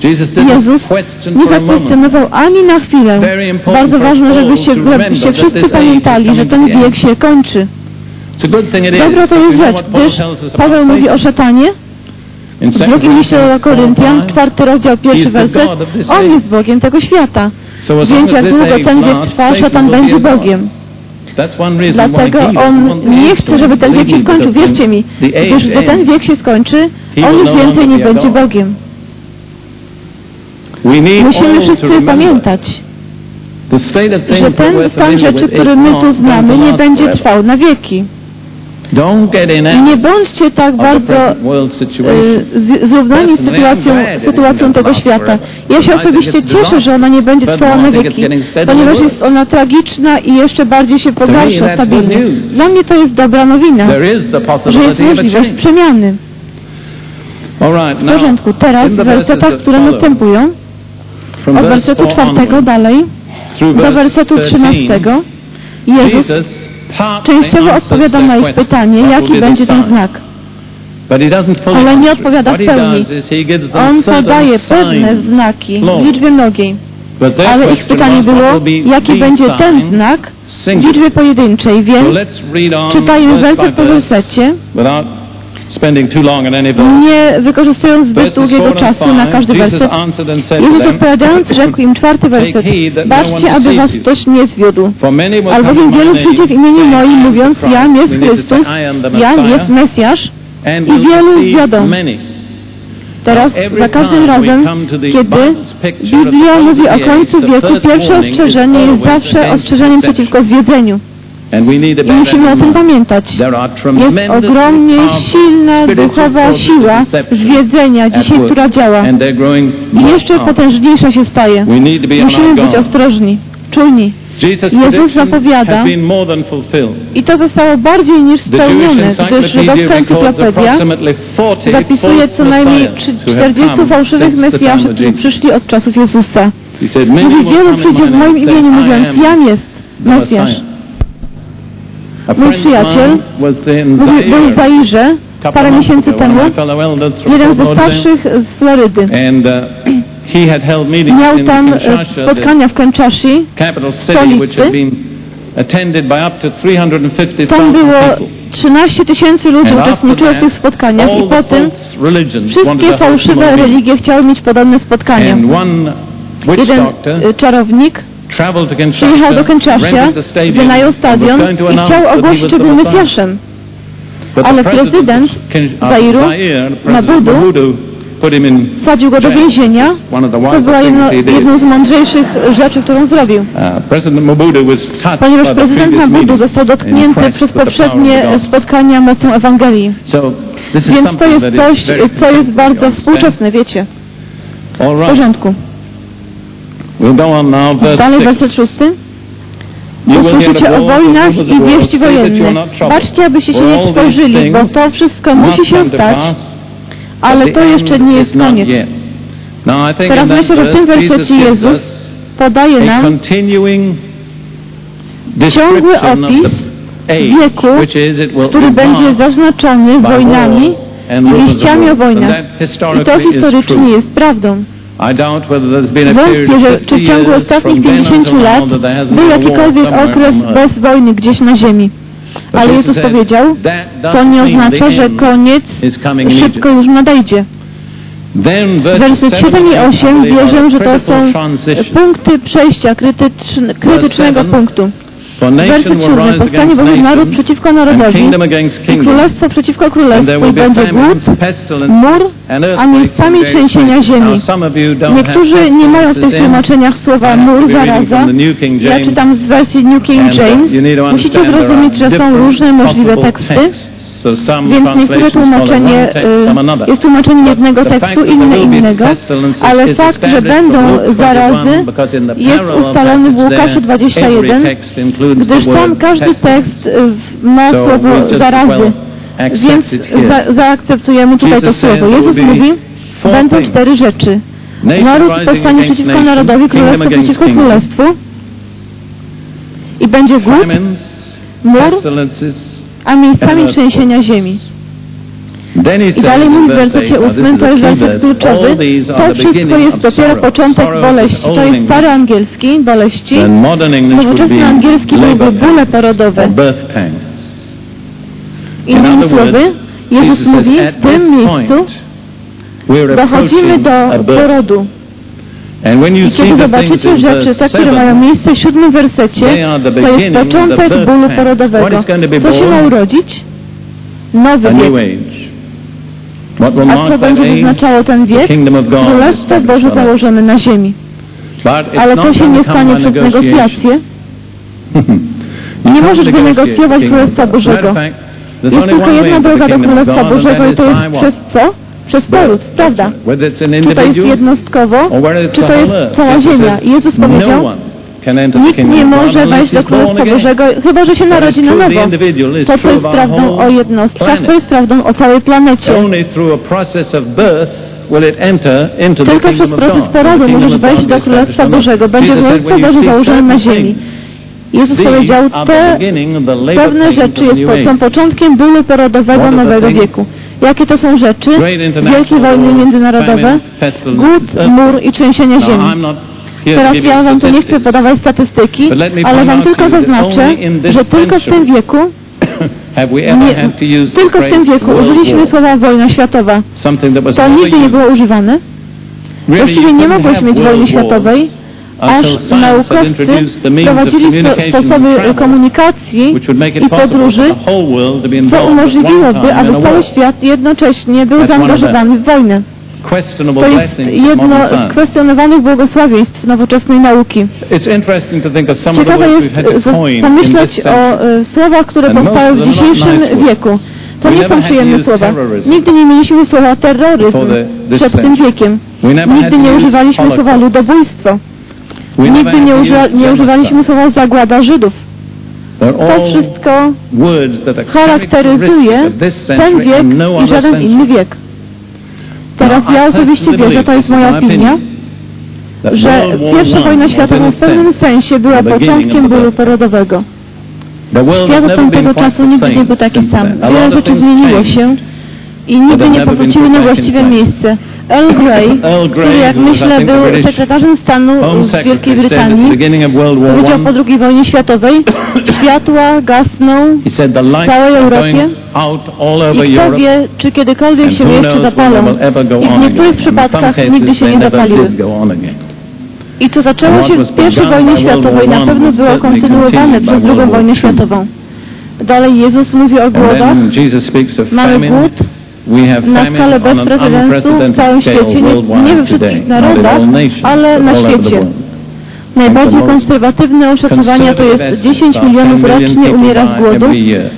Jezus nie zakwestionował ani na chwilę. Bardzo ważne, żebyście, żebyście wszyscy wszyscy pamiętali, że ten wiek się kończy. Dobra to jest rzecz, gdyż Paweł mówi o szatanie, w drugim liście do Koryntian, czwarty rozdział, pierwszy werset, On jest Bogiem tego świata. Więc jak długo ten wiek trwa, szatan będzie Bogiem. Dlatego on nie chce, żeby ten wiek się skończył. Wierzcie mi, gdyż gdy ten wiek się skończy, on już więcej nie będzie Bogiem. Musimy wszyscy pamiętać, że ten stan rzeczy, który my tu znamy, nie będzie trwał na wieki. I nie bądźcie tak bardzo y, zrównani z sytuacją, sytuacją tego świata. Ja się osobiście cieszę, że ona nie będzie trwała na wieki, ponieważ jest ona tragiczna i jeszcze bardziej się pogarsza stabilnie. Dla mnie to jest dobra nowina, że jest możliwość przemiany. W porządku, teraz werseta, które następują, od wersetu czwartego dalej, do wersetu 13, trzynastego, Jezus częściowo odpowiada na ich pytanie, jaki będzie ten znak. Ale nie odpowiada w pełni. On podaje pewne znaki w liczbie mnogiej, ale ich pytanie było, jaki będzie ten znak w liczbie pojedynczej, więc czytajmy werset po wersecie, nie wykorzystując zbyt długiego czasu na każdy werset. Jezus odpowiadając rzekł im czwarty werset, no baczcie, aby was ktoś nie zwiódł. Albowiem wielu przyjdzie w imieniu moim, mówiąc. Jan jest Chrystus, Messiah, jest Mesjasz. i wielu zwiodą. Teraz za każdym razem, kiedy Biblia mówi o końcu wieku, pierwsze ostrzeżenie jest zawsze ostrzeżeniem przeciwko zwiedzeniu. I musimy o tym pamiętać. Jest ogromnie silna duchowa siła zwiedzenia dzisiaj, która działa. I jeszcze potężniejsza się staje. Musimy być ostrożni, czujni. Jezus zapowiada-. I to zostało bardziej niż spełnione, gdyż żydowska encyklopedia approximately 40 zapisuje co najmniej messiahs trzy- who have 40 come fałszywych Mesjaszy, którzy przyszli od czasów Jezusa. He said, "Many Mówi, wielu przyjdzie w moim imieniu, mówiąc, am Jan jest Mesjasz. Messiah." A Mój przyjaciel był w Zairze parę miesięcy temu, jeden ze starszych z Florydy. uh, [clears throat] Miał tam e, spotkania w city, stolicy. which had been attended by up to 350,000 tam było people. 13 tysięcy ludzi uczestniczyło w tych spotkaniach i religions wanted wszystkie fałszywe religie chciały mieć podobne spotkania. Jeden e, czarownik przyjechał do Kinshasa, wynajął stadion i chciał ogłosić, że był. Mesjaszem. Ale prezydent Zairu, Mabudu, Wsadził go do więzienia. To była jedno, jedną z mądrzejszych rzeczy, którą zrobił. Uh, Ponieważ prezydent Mabudu został dotknięty przez poprzednie spotkania mocą Ewangelii. Więc to jest coś, co jest bardzo współczesne, wiecie. W porządku. We'll go on now, verse Dalej werset szósty. Of o wojnach i wieści troubled. Baczcie, abyście się nie trwożyli, bo to wszystko musi się stać, ale to jeszcze nie jest koniec. Teraz myślę, że w tym wersecie Jezus us podaje nam ciągły opis wieku, który będzie zaznaczony wojnami i wieściami o wojnach. I to historycznie jest prawdą. Wątpię, że 50 czy w ciągu ostatnich from then 50 until lat był jakikolwiek okres bez wojny gdzieś na ziemi. Ale Jezus powiedział, to nie oznacza, że koniec szybko już nadejdzie. Wersy 7 i 8 wierzę, że to są punkty przejścia krytyczn- krytycznego punktu. Werset nation will 7. rise Powstanie bowiem naród przeciwko narodowi i królestwo przeciwko królestwu i będzie głód, mur, a miejscami trzęsienia ziemi. Niektórzy nie mają w tych tłumaczeniach słowa mur, zaraza. Ja czytam z wersji New King James. Musicie zrozumieć, że są różne możliwe teksty, więc niektóre tłumaczenie y, jest tłumaczeniem jednego tekstu, inne innego, ale fakt, że będą Luke 21, zarazy jest ustalony w Łukaszu there, 21, every text includes gdyż tam każdy tekst y, ma słowo zarazy. Więc za, zaakceptujemy tutaj to słowo. Jezus mówi, będą cztery rzeczy. Naród powstanie przeciwko narodowi, królestwo przeciwko królestwu. I będzie głód, mur, a miejscami trzęsienia ziemi. I dalej mówi w wersecie 8, now this 8, is to jest werset kluczowy, to wszystko jest dopiero początek boleści. To jest stary angielski, boleści. Nowoczesny angielski byłby bóle porodowe. Innymi słowy, Jezus mówi, w tym miejscu dochodzimy do porodu. I kiedy zobaczycie rzeczy, te, które 7, mają miejsce w siódmym wersecie, to jest początek bólu porodowego. to Co się ma urodzić? Nowy wiek. A co będzie wyznaczało ten wiek? Królestwo Boże założone na ziemi. Ale to się nie to stanie przez negocjacje. [laughs] Nie możesz wynegocjować the kingdom Królestwa of God. As a matter Bożego. fact, there's Jest only przez poród, prawda? Czy to jest jednostkowo, czy to jest cała ziemia? Jezus powiedział, Nikt nie może wejść do Królestwa Bożego, chyba że się narodzi na nowo. To, co jest prawdą o jednostkach, to jest prawdą o całej planecie. Tylko przez proces porodu możesz wejść do Królestwa Bożego. Będzie Królestwo Boże założone na ziemi. Jezus powiedział, te pewne rzeczy jest, są początkiem bólu porodowego nowego wieku. Jakie to są rzeczy? Wielkie wojny międzynarodowe, głód, mur i trzęsienia ziemi. Teraz ja Wam tu nie chcę podawać statystyki, ale Wam tylko zaznaczę, że tylko w tym wieku [coughs] nie, tylko w tym wieku użyliśmy słowa wojna światowa. To nigdy nie było używane. Właściwie nie mogłeś mieć wojny światowej, aż naukowcy prowadzili sposoby komunikacji i podróży, co umożliwiłoby, aby cały świat jednocześnie był zaangażowany w wojnę. To jest jedno z kwestionowanych błogosławieństw nowoczesnej nauki. Ciekawe jest pomyśleć o y, słowach, które powstały w dzisiejszym wieku. To nie są przyjemne słowa. Nigdy nie mieliśmy słowa terroryzm przed tym wiekiem. Nigdy nie używaliśmy słowa ludobójstwo. Nigdy nie, nie używaliśmy słowa zagłada Żydów. To wszystko charakteryzuje ten wiek i żaden inny wiek. Teraz ja osobiście wierzę, to jest moja opinia, że pierwsza wojna światowa w pewnym sensie była początkiem bólu porodowego. Świat od tamtego czasu nigdy nie był taki sam. Wiele rzeczy zmieniło się i nigdy nie powróciły na właściwe miejsce. Earl Grey, Earl Grey który jak myślę był sekretarzem stanu w Wielkiej Brytanii, powiedział po II wojnie światowej, [coughs] światła gasną w całej Europie i kto wie, czy kiedykolwiek się jeszcze zapalą. i w niektórych przypadkach nigdy się nie zapaliły. I co zaczęło się z I wojny światowej na pewno było kontynuowane przez II wojnę światową. Dalej Jezus mówi o głodach, mamy głód, na skalę bez precedensu w całym świecie, nie, nie we wszystkich narodach, ale na świecie. Najbardziej konserwatywne oszacowania to jest 10 milionów rocznie umiera z głodu,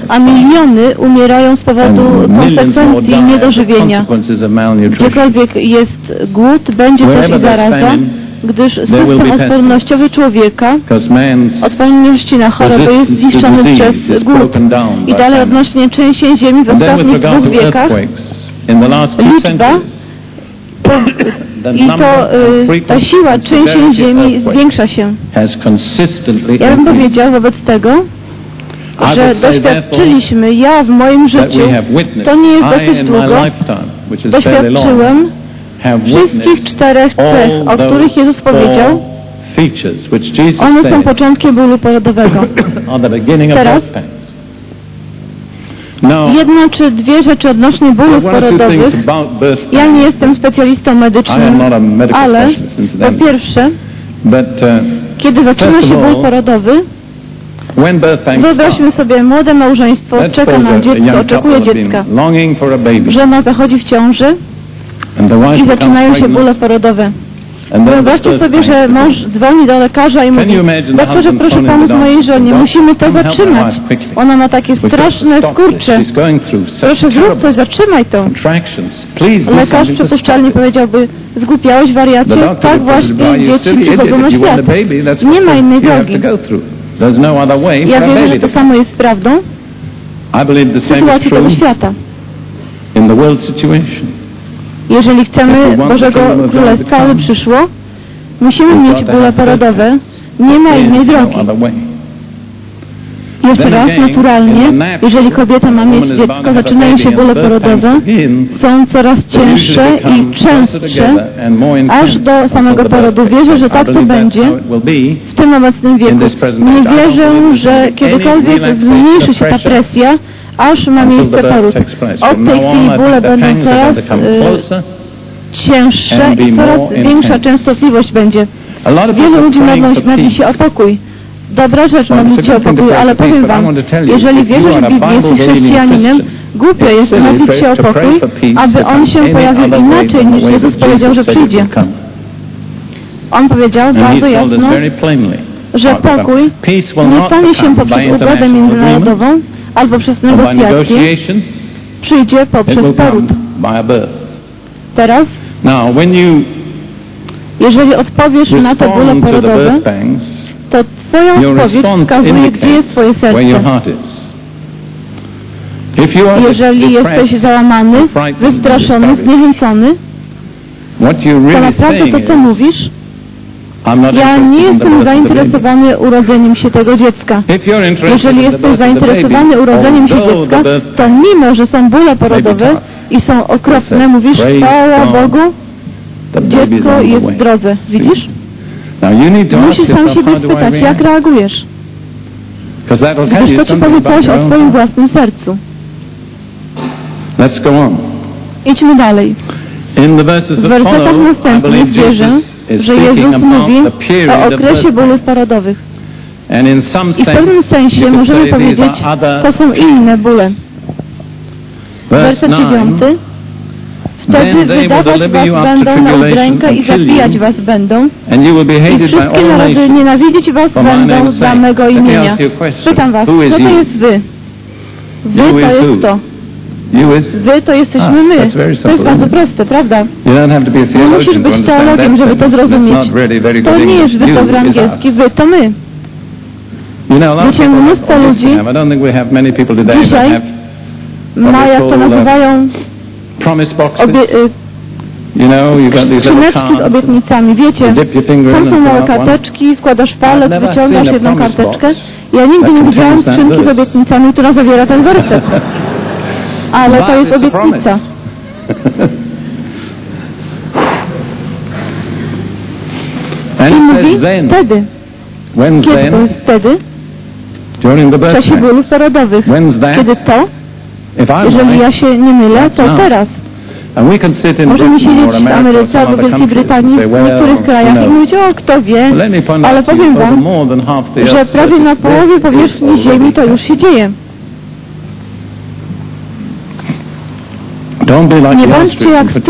a miliony umierają z powodu konsekwencji niedożywienia. Gdziekolwiek jest głód, będzie też i zaraza gdyż system odpornościowy człowieka odporności na chorobę jest zniszczony przez głód. i dalej odnośnie trzęsień ziemi w ostatnich dwóch wiekach liczba i to y, ta siła trzęsień ziemi zwiększa się. Ja bym powiedział wobec tego, że doświadczyliśmy, ja w moim życiu, to nie jest dosyć długo, doświadczyłem wszystkich czterech cech, o których Jezus powiedział, one są początkiem bólu porodowego. [coughs] Teraz Jedna czy dwie rzeczy odnośnie bólu porodowych. Ja nie jestem specjalistą medycznym, ale po pierwsze, kiedy zaczyna się ból porodowy, Wyobraźmy sobie młode małżeństwo, czeka na dziecko, oczekuje dziecka. Żona zachodzi w ciąży. I zaczynają się bóle porodowe. Wyobraźcie sobie, że mąż dzwoni do lekarza i mówi Doktorze, proszę Panu z mojej żonie, musimy to zatrzymać. Ona ma takie straszne skurcze. Proszę zrób coś, zatrzymaj to. Lekarz przypuszczalnie powiedziałby Zgłupiałeś wariacie? Tak właśnie dzieci przychodzą na świat. Nie ma innej drogi. Ja wierzę, że to samo jest prawdą w sytuacji tego świata. Jeżeli chcemy Bożego Królestwa, aby przyszło, musimy mieć bóle porodowe. Nie ma innej drogi. Jeszcze raz, naturalnie, jeżeli kobieta ma mieć dziecko, zaczynają się bóle porodowe, są coraz cięższe i częstsze, aż do samego porodu. Wierzę, że tak to będzie w tym obecnym wieku. Nie wierzę, że kiedykolwiek zmniejszy się ta presja, aż ma miejsce poród. Od tej chwili bóle będą coraz y, cięższe i coraz większa częstotliwość będzie. Wielu ludzi modli się o pokój. Dobra rzecz modlić się o pokój, ale powiem Wam, jeżeli wierzysz w Biblię, jesteś chrześcijaninem, głupio jest modlić się o pokój, aby on się pojawił inaczej niż Jezus powiedział, że przyjdzie. On powiedział bardzo jasno, że pokój nie stanie się poprzez ugodę międzynarodową, albo przez negocjacje przyjdzie poprzez poród. Teraz, Now, when you jeżeli odpowiesz na te bóle porodowe, to Twoja odpowiedź wskazuje, gdzie jest Twoje serce. Jeżeli jesteś załamany, wystraszony, zniechęcony, to naprawdę to, co mówisz, ja nie jestem zainteresowany urodzeniem się tego dziecka. Jeżeli jesteś zainteresowany urodzeniem się dziecka, to mimo, że są bóle porodowe i są okropne, mówisz, chwała. Bogu, dziecko jest w drodze. Widzisz? Musisz sam siebie spytać, jak reagujesz. Gdyż to ci powie coś o Twoim własnym sercu. Idźmy dalej. W wersetach następnych wierzę, że Jezus mówi o okresie bólów some I w pewnym sensie możemy powiedzieć, to są inne bóle. Werset 9. dziewiąty. Wtedy wydawać was będą na udrękę i zabijać was będą i wszystkie narody nienawidzić was będą dla mego imienia. Pytam was, kto to jest wy? Wy to jest kto? Wy to jesteśmy Us. my. To jest bardzo proste, prawda? Nie musisz być teologiem, żeby to zrozumieć. To nie jest wy to w angielski, wy to my. Wiecie, mnóstwo ludzi dzisiaj Ma, jak to uh, nazywają, obie, y, You know, you've got these little skrzyneczki z obietnicami. Wiecie, tam są małe karteczki, wkładasz palec, wyciągasz jedną karteczkę. Ja nigdy nie widziałam skrzynki z obietnicami, która zawiera ten werset. [laughs] Ale to jest obietnica. [laughs] I mówi wtedy. Kiedy to jest wtedy? W czasie bólów that? Kiedy to? Jeżeli ja się nie mylę, to now. teraz. Możemy siedzieć w Ameryce albo other Wielkiej Brytanii, w niektórych krajach i mówić, o kto wie, ale powiem wam, że prawie na połowie powierzchni Ziemi to już się dzieje. Don't be like Nie bądźcie jak the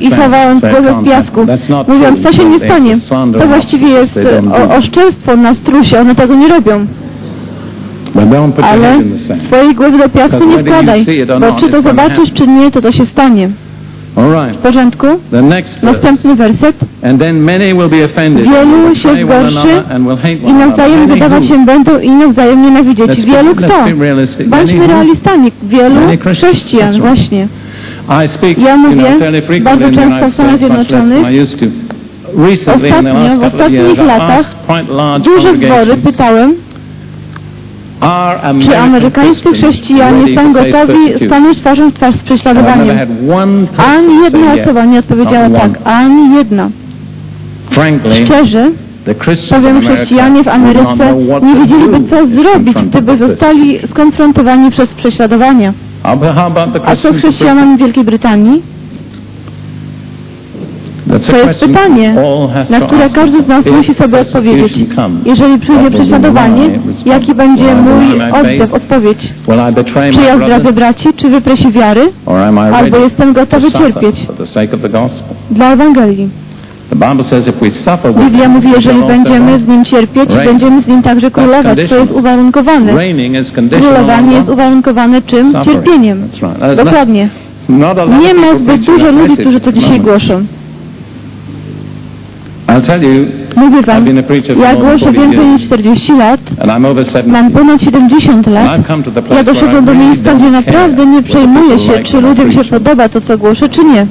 i chowając głowę "Can't w piasku, happen." That's not mówiąc, to się nie stanie. To właściwie jest oszczerstwo na strusie, one tego nie robią. Ale swojej głowy do piasku nie wkładaj, bo czy to zobaczysz, czy nie, to to się stanie. W porządku? Następny werset. Wielu się zgorszy I nawzajem wydawać się będą i nawzajem nienawidzieć. Wielu kto? Bądźmy realistami. Wielu chrześcijan, właśnie. I speak, Ja mówię bardzo często w Stanach Zjednoczonych. Ostatnio, w ostatnich latach Duże zbory pytałem, czy amerykańscy chrześcijanie są gotowi stanąć twarzą w twarz z prześladowaniem. Ani jedna osoba nie odpowiedziała tak, ani jedna. Szczerze, powiem, chrześcijanie w Ameryce nie wiedzieliby co zrobić, gdyby zostali skonfrontowani przez prześladowania. A co z chrześcijanami Wielkiej Brytanii? To jest pytanie, na które każdy z nas musi sobie odpowiedzieć. Jeżeli przyjdzie prześladowanie, jaki będzie mój oddech, odpowiedź? Czy ja zdradzę braci, czy wyprę wiary, am I albo jestem to gotowy cierpieć dla Ewangelii? Biblia mówi, jeżeli będziemy z Nim cierpieć, będziemy z Nim także królować. To jest uwarunkowane. Królowanie jest uwarunkowane czym? Cierpieniem. Not- Dokładnie. Nie ma zbyt dużo ludzi, którzy to dzisiaj głoszą. Mówię Wam, ja głoszę 40 więcej niż years, 40 lat, and I'm over 70. mam ponad 70 And lat. Ja doszedłem do miejsca, gdzie naprawdę nie przejmuję się, czy ludziom się podoba to, co głoszę, czy nie.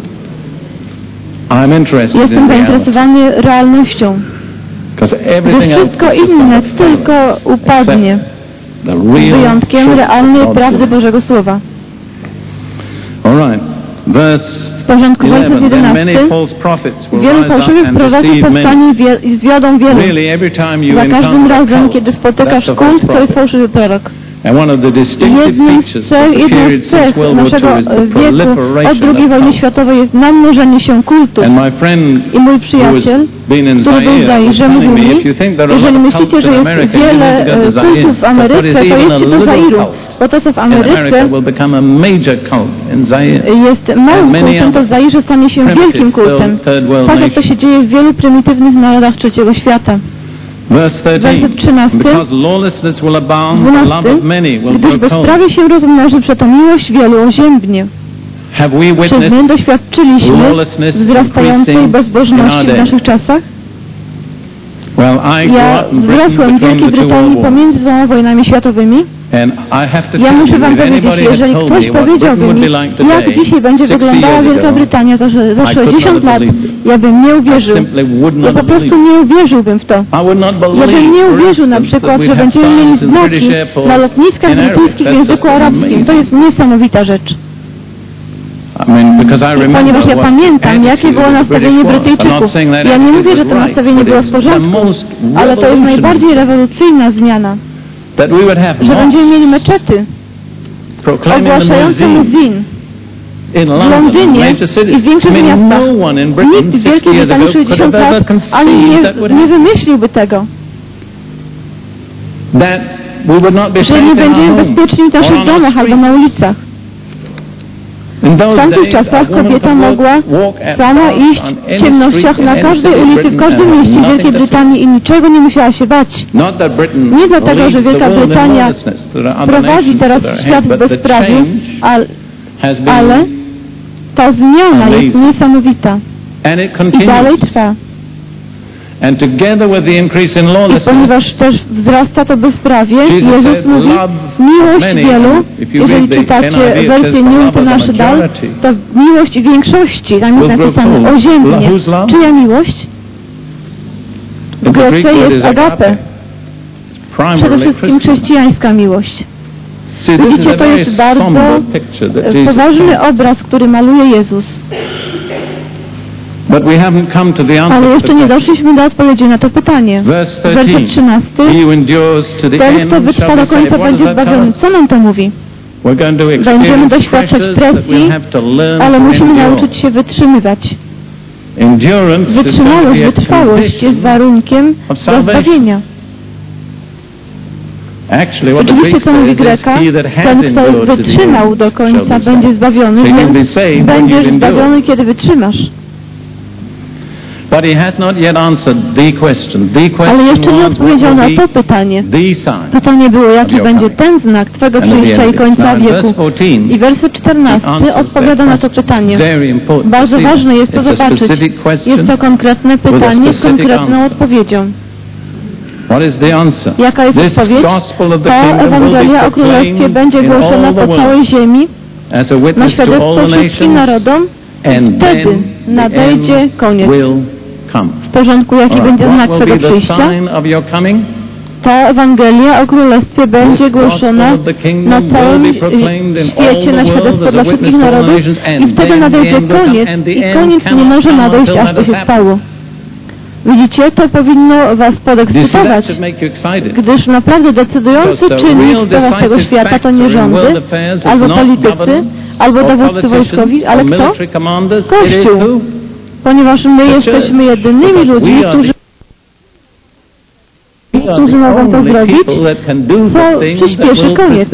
I'm interested Jestem zainteresowany realnością, else wszystko inne tylko upadnie, z wyjątkiem realnej prawdy. Bożego Słowa. All right. Verse W porządku, werset 11. Then many 11. false prophets will Wielu fałszywych proroków powstanie i zwiodą wielu. Za każdym razem, kiedy spotykasz kult, to jest fałszywy prorok. And one of the distinctive Jednym z features of cech, jedną z cech World War naszego wieku od II wojny światowej jest namnożenie się kultów. I mój przyjaciel, który był w Zairze, mówił mi, jeżeli myślicie, że jest wiele e, kultów w Ameryce, to jedźcie do Zairu, bo to, co w Ameryce jest małym kultem, to w Zairze stanie się wielkim kultem. Tak jak to się dzieje w wielu prymitywnych narodach trzeciego świata. Verse 13. Werset 13. Because lawlessness will abound, the love 12. of many will Gdyż bezprawie się rozmnoży, przeto miłość wielu oziębnie. Have we Czy my witnessed doświadczyliśmy lawlessness wzrastającej bezbożności w naszych czasach? Ja wzrosłem w Wielkiej Brytanii pomiędzy dwoma wojnami światowymi. Ja muszę wam powiedzieć, jeżeli ktoś powiedziałby mi, jak dzisiaj będzie 60 wyglądała Wielka Brytania za, za I could 60 not lat, ja bym nie uwierzył. Ja po prostu nie uwierzyłbym w to. Ja bym nie uwierzył na przykład, że będziemy mieli znaki na lotniskach brytyjskich w języku arabskim. To jest niesamowita rzecz. Ponieważ ja pamiętam, jakie było nastawienie Brytyjczyków. Ja nie mówię, że to nastawienie było w porządku, ale to jest najbardziej rewolucyjna zmiana, that we would have że będziemy mieli meczety ogłaszające muezzin muzin in w Londynie i w większych miastach. no Britain Nikt w 60 Wielkiej Brytanii could 60 have ever lat that nie, nie wymyśliłby tego, że nie będziemy bezpieczni w naszych domach albo na ulicach. W tamtych czasach kobieta mogła sama iść w ciemnościach na każdej ulicy, w każdym mieście Wielkiej. Brytanii i niczego nie musiała się bać. Nie dlatego, że Wielka Brytania Prowadzi teraz świat w bezprawiu, ale ta zmiana jest niesamowita i dalej trwa. And together with the increase in I lawlessness, ponieważ też wzrasta to bezprawie, Jezus mówi, "Love miłość many." wielu, jeżeli czytacie wersję New "The love of the International, to miłość większości, tam jest napisane cold. o ziemi. Whose love? Czyja miłość? Greek Grece jest agape. Przede wszystkim chrześcijańska miłość. Widzicie, to jest bardzo poważny obraz, który maluje Jezus. Ale jeszcze nie doszliśmy do odpowiedzi na to pytanie. Werset 13. 13. He who endures to the Ten, kto wytrwa do końca, będzie zbawiony. Co nam to mówi? Będziemy doświadczać presji, Ale musimy nauczyć się wytrzymywać. Wytrzymałość, wytrwałość jest warunkiem zbawienia. Oczywiście, co mówi Greka, ten, kto wytrzymał do końca, będzie zbawiony, więc będziesz zbawiony, kiedy wytrzymasz. But he has not yet answered the question. The question Ale jeszcze nie odpowiedział na to pytanie. Pytanie było, jaki będzie ten znak Twego przyjścia i końca wieku. 14, I werset 14 answers odpowiada na to pytanie. Bardzo ważne jest to zobaczyć. Jest to konkretne pytanie z konkretną odpowiedzią. Jaka jest odpowiedź? will Ewangelia o Królestwie będzie głoszona po całej ziemi na świadectwo wszystkim narodom and wtedy nadejdzie koniec. Come. w porządku, jaki right, będzie znak Twego przyjścia. To Ewangelia o Królestwie będzie głoszona na całym świecie, na świadectwo dla wszystkich narodów i wtedy nadejdzie koniec i koniec nie może nadejść, aż to się stało. Widzicie, to powinno Was podekscytować, gdyż naprawdę decydujący czynnik w sprawach tego świata to nie rządy, albo politycy, albo dowódcy wojskowi, ale kto? Kościół. Ponieważ my church. jesteśmy jedynymi ludźmi, którzy którzy mogą to zrobić, that przyspieszy koniec.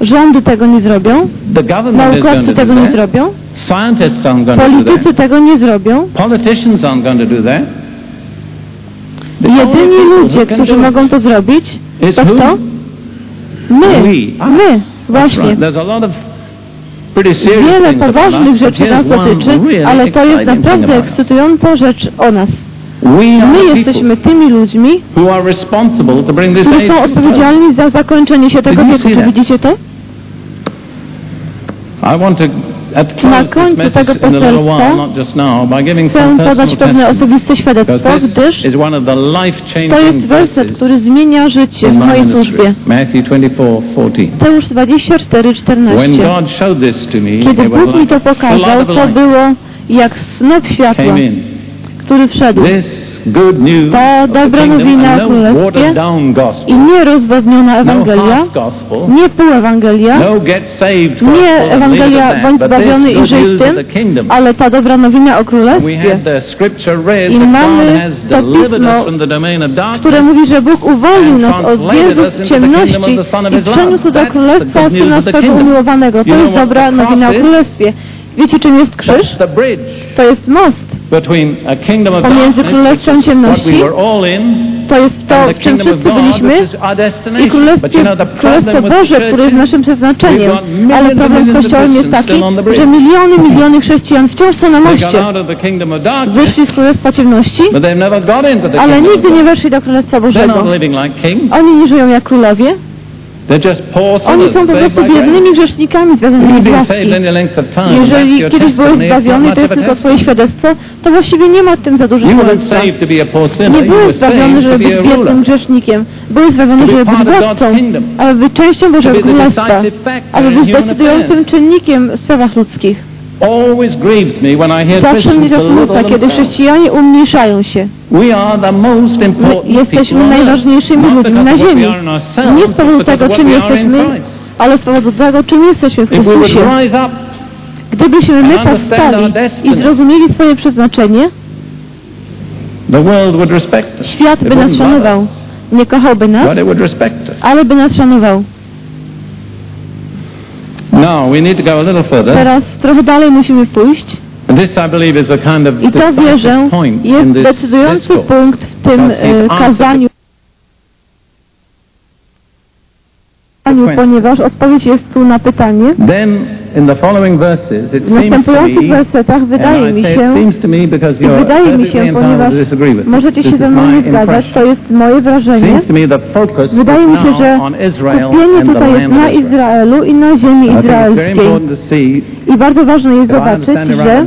rządy tego nie zrobią, naukowcy to tego nie zrobią, to politycy tego nie zrobią, to jedyni ludzie, którzy mogą to zrobić, to kto? My, my, That's właśnie. Wiele poważnych rzeczy nas dotyczy, ale to jest naprawdę ekscytująca rzecz o nas. My jesteśmy tymi ludźmi, którzy są odpowiedzialni za zakończenie się tego wieku. Czy widzicie to? Na końcu tego poselstwa Chcę podać pewne osobiste świadectwo, gdyż to jest werset, który zmienia życie w mojej służbie. Matthew 24:14. Mateusz 24, When 14. God showed this to me, Kiedy Bóg mi to pokazał, to było jak snop światła, który wszedł. To dobra nowina o no Królestwie watered down gospel, I nie rozwodniona no Ewangelia, half gospel, nie pół Ewangelia, no get saved Nie gospel and leave it Ewangelia at that, bądź but zbawiony this i good żyj z news of tym, the kingdom. ale ta dobra nowina o Królestwie, had the scripture read I that pomiędzy Królestwem Ciemności to jest to, w czym wszyscy byliśmy i Królestwo, Królestwo Boże, które jest naszym przeznaczeniem. Ale problem z Kościołem jest taki, że miliony, miliony chrześcijan wciąż są na moście. Wyszli z Królestwa Ciemności, ale nigdy nie weszli do Królestwa Bożego. Oni nie żyją jak królowie, oni są po prostu biednymi grzesznikami zbawionymi z łaski. Jeżeli kiedyś byłeś zbawiony, to jest tylko swoje świadectwo, to właściwie nie ma w tym za dużo sensu. Nie byłeś zbawiony, żeby być biednym grzesznikiem. Byłeś zbawiony, żeby być władcą, aby być częścią Bożego Królestwa, aby być decydującym czynnikiem w sprawach ludzkich. Always grieves me when I hear Zawsze mnie zasmuca, kiedy chrześcijanie umniejszają się. My jesteśmy najważniejszymi ludźmi na ziemi. Nie z powodu tego, czym jesteśmy, ale z powodu tego, czym jesteśmy w Chrystusie. Gdybyśmy my powstali i zrozumieli swoje przeznaczenie, świat by nas szanował. Nie kochałby nas, ale by nas szanował. No, we need to go a little further. Teraz trochę dalej musimy pójść. I to wierzę jest decydujący punkt w tym e, kazaniu, ponieważ odpowiedź jest tu na pytanie. Then w następujących wersetach wydaje mi się, wydaje mi się, ponieważ możecie się ze mną nie zgadzać, to jest moje wrażenie, wydaje mi się, że skupienie tutaj jest na Izraelu i na ziemi izraelskiej. I bardzo ważne jest zobaczyć, że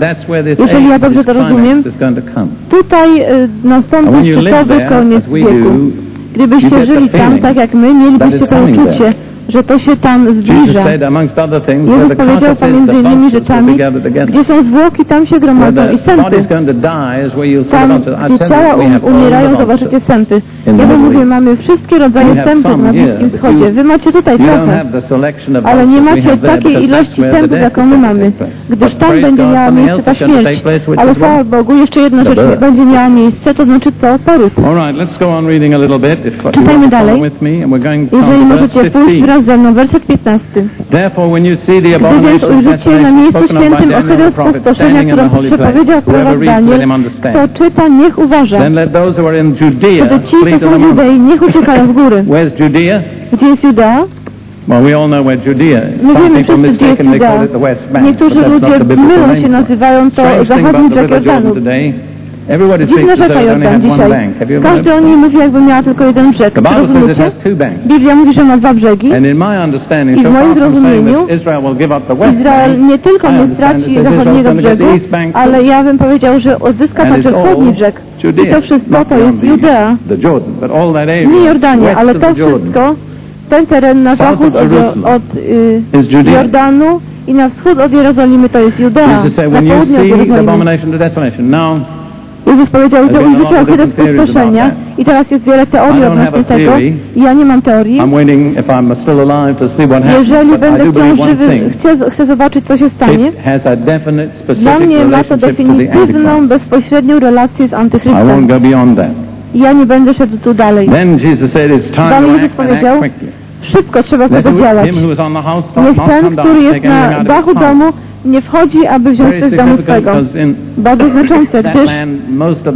jeżeli ja dobrze to rozumiem, tutaj y, nastąpi szczytowy koniec wieku. Gdybyście żyli tam tak jak my, mielibyście to uczucie, że to się tam zbliża. Jezus powiedział pomiędzy innymi rzeczami, gdzie są zwłoki, tam się gromadzą i sępy. Tam, gdzie ciała um, umierają, zobaczycie sępy. Ja wam mówię, mamy wszystkie rodzaje sępów na Bliskim Wschodzie. Wy macie tutaj trochę, ale nie macie takiej ilości sępów, jaką my mamy, gdyż tam będzie miała miejsce ta śmierć. Ale chwała Bogu, jeszcze jedna rzecz będzie miała miejsce, to znaczy co? Poród. Czytajmy dalej. Jeżeli możecie pójść w Teraz ze mną werset 15. Gdy więc ujrzycie na miejscu świętym ohydę spustoszenia, którą przepowiedział prorok Daniel, kto czyta, niech uważa. Wtedy ci, co są w Judei, niech uciekają w góry. [laughs] Gdzie jest Judea? Well, we all know where Judea is. My wiemy wszyscy, gdzie jest Judea. Niektórzy ludzie mylą się nazywają to zachodnim Jordanu. Dziwne rzeczy ją tam dzisiaj. Każdy o niej mówi, jakby miała tylko jeden brzeg. Rozumiecie? Biblia mówi, że ma dwa brzegi. I w moim zrozumieniu Izrael nie tylko nie straci zachodniego brzegu, ale ja bym powiedział, że odzyska także wschodni brzeg. I to wszystko to jest Judea. Nie Jordania, ale to wszystko, ten teren na zachód od y, Jordanu i na wschód od Jerozolimy to jest Judea. Na południe od Jerozolimy. Jezus powiedział, że wyciął chwilę spustoszenia i teraz jest wiele teorii odnośnie tego. Ja nie mam teorii. Jeżeli będę wciąż żywy, chcę, chcę zobaczyć, co się stanie. Dla mnie ma to definitywną, bezpośrednią relację z antychrystem. Ja nie będę szedł tu dalej. Dalej Jezus powiedział, szybko trzeba z tego działać. Niech ten, który jest na dachu domu, nie wchodzi, aby wziąć coś z domu swego. Bardzo znaczące, gdyż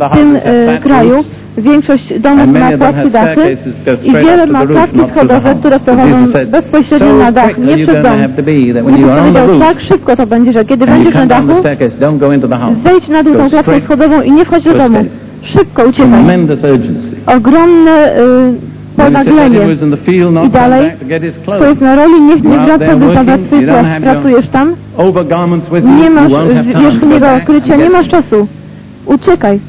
w tym e, kraju większość domów ma płaskie dachy i wiele ma klatki schodowe, które prowadzą bezpośrednio na dach, nie przez dom. Jezus powiedział, tak szybko to będzie, że kiedy będziesz na dachu, zejdź na dół tą klatkę schodową i nie wchodź do domu. Szybko uciekaj. Ogromne... E, ponaglenie. I dalej, kto jest na roli, niech nie wraca, by zabrać swój płaszcz. Pracujesz tam, nie masz wierzchniego okrycia, nie masz czasu. Uciekaj.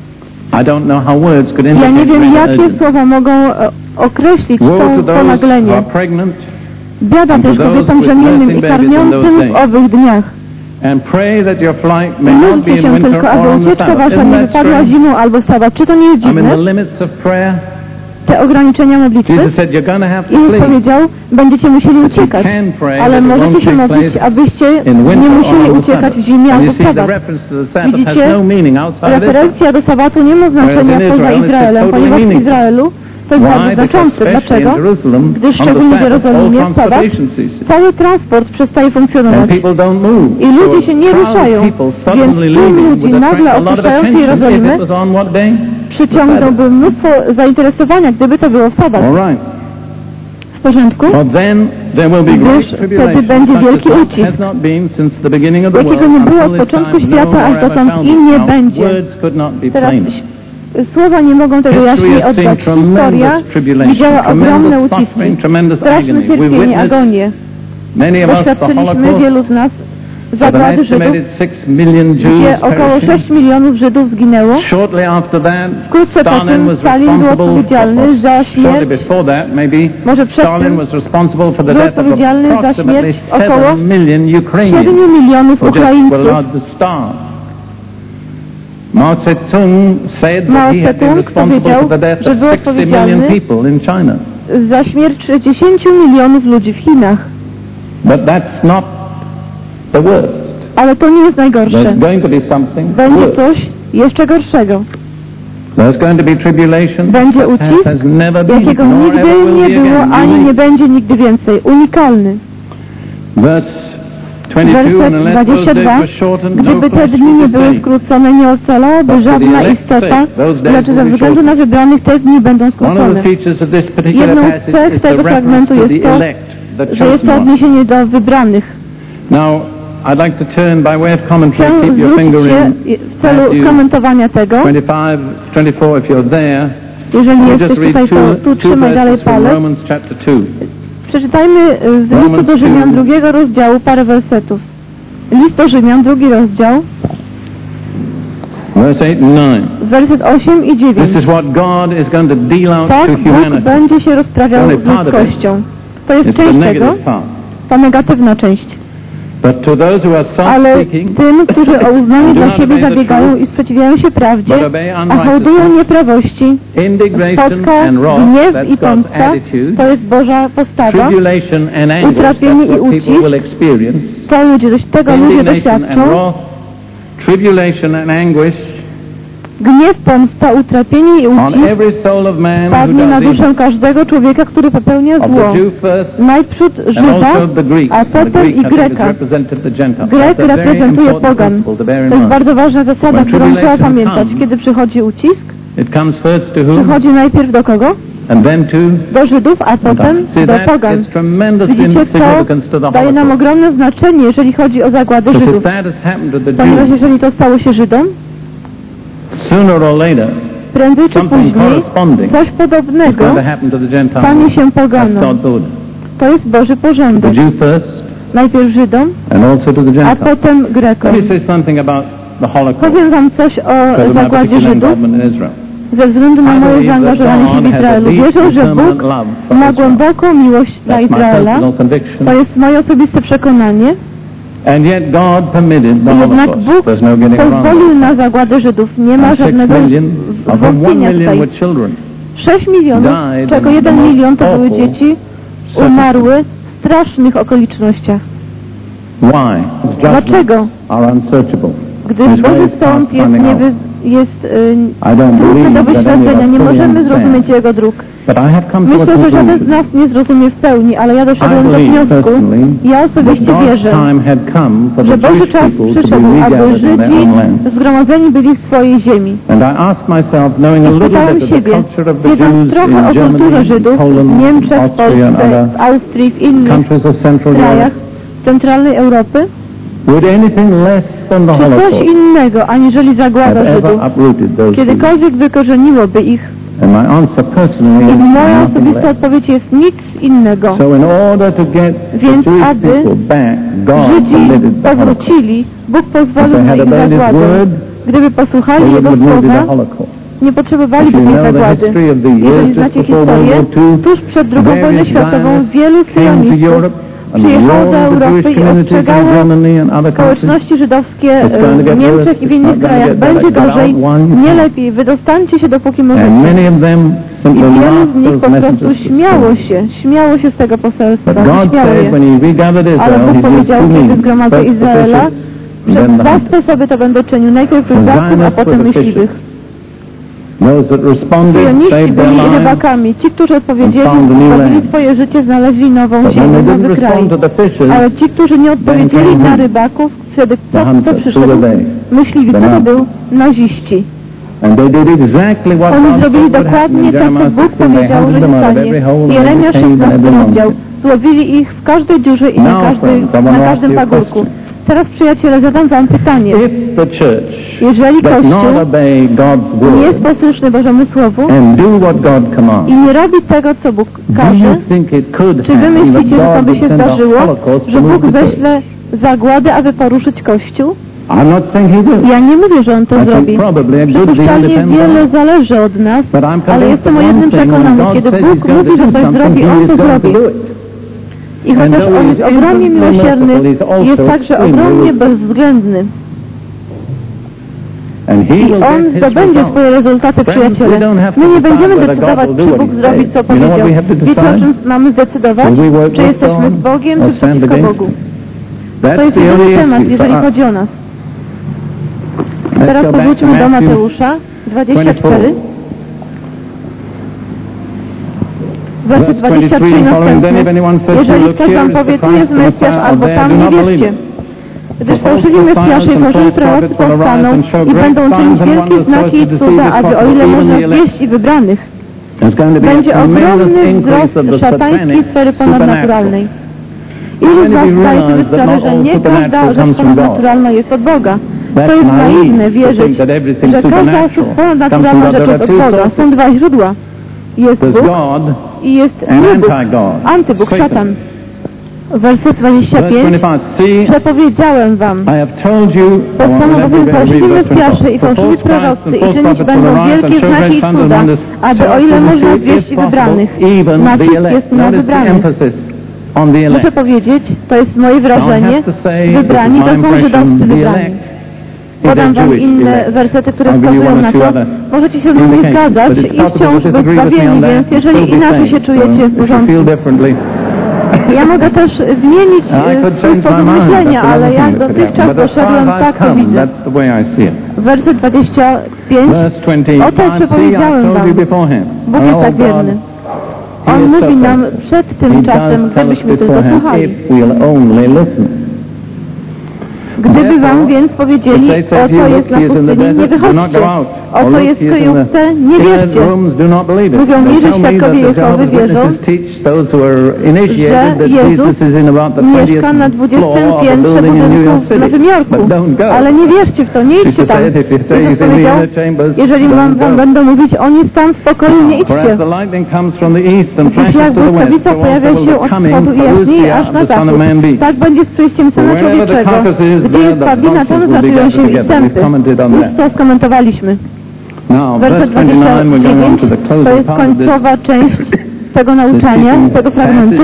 Ja nie wiem, jakie słowa mogą e, określić to ponaglenie. Biada też kobietom brzemiennym i karmiącym w owych dniach. Módlcie się tylko, aby ucieczka wasza nie wypadła zimą albo sada. Czy to nie jest dziwne? te ograniczenia modlitwy. Jezus powiedział, będziecie musieli uciekać, ale możecie się modlić, abyście nie musieli uciekać w zimie albo sabat. Widzicie, referencja do sabatu nie ma znaczenia poza Izraelem, ponieważ w Izraelu to jest bardzo znaczące. Dlaczego? Gdyż szczególnie w Jerozolimie w sabat cały transport przestaje funkcjonować i ludzie się nie ruszają, więc tłum ludzi nagle opuszczający Jerozolimę przyciągnąłby mnóstwo zainteresowania, gdyby to było w sabat. W porządku? Gdyż wtedy będzie wielki ucisk, jakiego nie było od początku no świata, aż dotąd i nie będzie. Teraz słowa nie mogą tego jaśniej oddać. Historia widziała ogromne uciski, straszne cierpienie, agonię. Doświadczyliśmy wielu z nas zagłady Żydów, estimated 6 million Jews gdzie około perishing. 6 milionów Żydów zginęło. Shortly after that, Wkrótce po Stalin tym was Stalin był responsible, odpowiedzialny za shortly śmierć, before that, maybe, może przed Stalin tym was responsible for the był death of odpowiedzialny za approximately śmierć około 7 million Ukrainians. 7 milionów Ukraińców. Mao responsible powiedział, że był 60 million odpowiedzialny za śmierć 60 milionów ludzi w Chinach. But that's not the worst. Ale to nie jest najgorsze. There's going to be something Będzie worse. coś jeszcze gorszego. There's going to be tribulation Będzie ucisk, has never been, jakiego nigdy nie było, ani nie będzie nigdy więcej. Unikalny. Verse 22, Werset and unless those days 22. were shortened, no Gdyby te dni nie były skrócone, nie ocalałaby żadna istota, lecz ze will be względu na wybranych te dni będą skrócone. Jedną z cech tego fragmentu jest to, Że jest to odniesienie do wybranych. Now, I'd like to turn by way of commentary, Chcę keep your finger in w celu skomentowania tego. 25, 24 if you're there. Jeżeli We'll jesteś tutaj, to tu trzymaj dalej palec. Romans chapter 2. Przeczytajmy y, z listu do Rzymian drugiego rozdziału parę wersetów. List do Rzymian, drugi rozdział, Verse 8 and 9. werset 8 i 9. This is what God is going to deal out Tak to Bóg humanity. będzie się rozprawiał z ludzkością. To jest It's część tego, ta negatywna część. Ale tym, którzy o uznanie dla siebie zabiegają i sprzeciwiają się prawdzie, a hołdują nieprawości, indignation spotka and wrath, gniew i pomsta, to jest Boża postawa, Utrapienie i ucisk, to ludzie, tego ludzie doświadczą, wrath, tribulation and anguish gniew, pomsta, utrapienie i ucisk spadnie na duszę każdego człowieka, który popełnia zło. Najprzód Żyda, a potem i Greka. Grek reprezentuje pogan. to jest bardzo ważna zasada, którą trzeba pamiętać. Kiedy przychodzi ucisk, przychodzi najpierw do kogo? Do Żydów, a potem do pogan. Widzicie, to daje nam ogromne znaczenie, jeżeli chodzi o zagładę Żydów. Ponieważ jeżeli to stało się Żydom, sooner or later, prędzej czy później coś podobnego stanie się poganom. To jest Boży porządek. Najpierw Żydom, a potem Grekom. Powiem Wam coś o zagładzie Żydów ze względu na moje zaangażowanie się w Izraelu. Wierzę, że Bóg ma głęboką miłość dla Izraela. To jest moje osobiste przekonanie. Jednak. Bóg no pozwolił na zagładę Żydów. Nie ma żadnego wątpienia million tutaj. were children. 6 milionów, z czego in 1 the most milion to były dzieci, umarły w strasznych okolicznościach. Dlaczego? Gdyż Boży sąd jest, finding out. niewy, jest y, trudny do us nie możemy zrozumieć. Jego dróg. Myślę, że żaden z nas nie zrozumie w pełni, ale ja doszedłem do wniosku, ja osobiście wierzę, że Boży czas przyszedł, aby Żydzi zgromadzeni byli w swojej ziemi. I spytałem siebie, wiedząc trochę o kulturze Żydów w Niemczech, w Polsce, w Austrii, w innych krajach centralnej Europy, would anything less than the czy coś innego, aniżeli zagłada Żydów, kiedykolwiek wykorzeniłoby ich? And my answer personally I moja osobista odpowiedź jest nic innego. So in order to get Więc aby people back, God Żydzi powrócili, Bóg pozwolił na ich zagładę. word, Gdyby posłuchali Jego słowa, nie you tej zagłady. Jeżeli znacie historię, tuż przed II wojną światową wielu came przyjechało do Europy i countries. społeczności żydowskie get w Niemczech i w innych krajach. Będzie gorzej, nie lepiej. Wydostańcie się dopóki możecie. I wielu z nich po prostu śmiało się, śmiało się z tego poselstwa, śmiało je. Ale Bóg powiedział, kiedy the Izraela, przez dwa sposoby to będę czynił. Najpierw rybaków, a potem myśliwych. Syjoniści byli rybakami. Ci, którzy odpowiedzieli, spowodowali swoje życie, znaleźli nową ziemię, nowy kraj. Ale ci, którzy nie odpowiedzieli na rybaków, wtedy co, kto przyszedł? Myśliwi, co to był? Naziści. Oni zrobili dokładnie to, co Bóg powiedział, że stanie. Jeremia 16 rozdział. Złowili ich w każdej dziurze i na, każdym, na każdym pagórku. Teraz przyjaciele zadam wam pytanie. Jeżeli Kościół nie jest posłuszny Bożemu Słowu i nie robi tego, co Bóg każe, czy wy myślicie, że to by się zdarzyło, że Bóg ześle zagładę, aby poruszyć Kościół? Ja nie mówię, że on to zrobi. Przypuszczalnie wiele zależy od nas, ale jestem o jednym przekonany. Kiedy Bóg mówi, że coś zrobi, on to zrobi. I chociaż On jest ogromnie miłosierny, jest także ogromnie bezwzględny. I On zdobędzie swoje rezultaty, przyjaciele. My nie będziemy decydować, czy Bóg zrobi, co powiedział. Wiecie, o czym mamy zdecydować? Czy jesteśmy z Bogiem, czy przeciwko Bogu. To jest jedyny temat, jeżeli chodzi o nas. Teraz powróćmy do Mateusza 24. Werset 23 następny. Jeżeli ktoś wam powie, tu jest Mesjasz, albo tam, nie wierzcie. Gdyż fałszywi Mesjasza i fałszywi prorocy powstaną i będą czynić wielkie znaki i cuda, aby o ile można zwieść i wybranych. Będzie ogromny wzrost szatańskiej sfery ponadnaturalnej. Ilu z Was zdaje sobie sprawę, że nie każda rzecz ponadnaturalna jest od Boga? To jest naiwne wierzyć, że każda ponadnaturalna rzecz jest od Boga. Są dwa źródła. Jest Bóg i jest Antybóg, Antybóg Werset 25 Przepowiedziałem wam. Powstaną bowiem fałszywi Mesjaszy i fałszywi prorocy i czynić będą wielkie znaki i cuda, aby o ile można zwieść wybranych. Nacisk jest na wybranych. Muszę powiedzieć, to jest moje wrażenie, wybrani to są żydowscy wybrani. Podam wam inne wersety, które wskazują na to. Możecie się z nimi zgadzać i wciąż być zbawieni, więc jeżeli inaczej się czujecie w porządku. Ja mogę też zmienić e, swój sposób myślenia, ale jak dotychczas doszedłem, tak to widzę. Werset 25. O tym przepowiedziałem wam. Bóg jest tak wierny. On mówi nam przed tym czasem, gdybyśmy tylko słuchali. Gdyby wam więc powiedzieli, oto jest na pustyni, nie wychodźcie. o Oto jest w kryjówce, nie wierzcie. Mówią mi, że świadkowie Jehowy wierzą, że Jezus mieszka na 20 piętrze budynku w Nowym Jorku. Ale nie wierzcie w to, nie idźcie tam. Jezus powiedział, jeżeli wam, wam będą mówić, on jest tam w pokoju, nie idźcie. Otóż jak błyskawica pojawia się od wschodu i jaśnieje aż na zachód. Tak będzie z przyjściem Syna Człowieczego gdzie jest Pawlina, tam znajdują się wstępy. Już to skomentowaliśmy. Werset 29 to jest końcowa część tego [laughs] nauczania, tego fragmentu.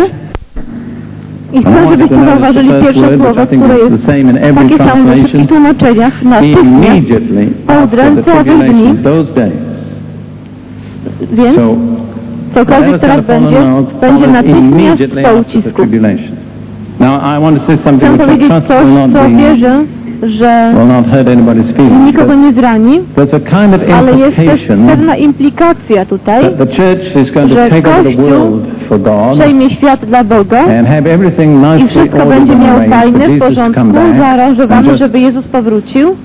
I chcę, żebyście zauważyli pierwsze słowo, które jest takie samo we wszystkich tłumaczeniach natychmiast po udręce owych dni. Więc cokolwiek teraz będzie, będzie natychmiast po ucisku. Now to Chcę powiedzieć coś, co wierzę, że nikogo nie zrani, ale jest też pewna implikacja tutaj, że take over Kościół przejmie świat dla Boga i wszystko będzie miało arranged tajne, w porządku, zaaranżowane, żeby Jezus powrócił.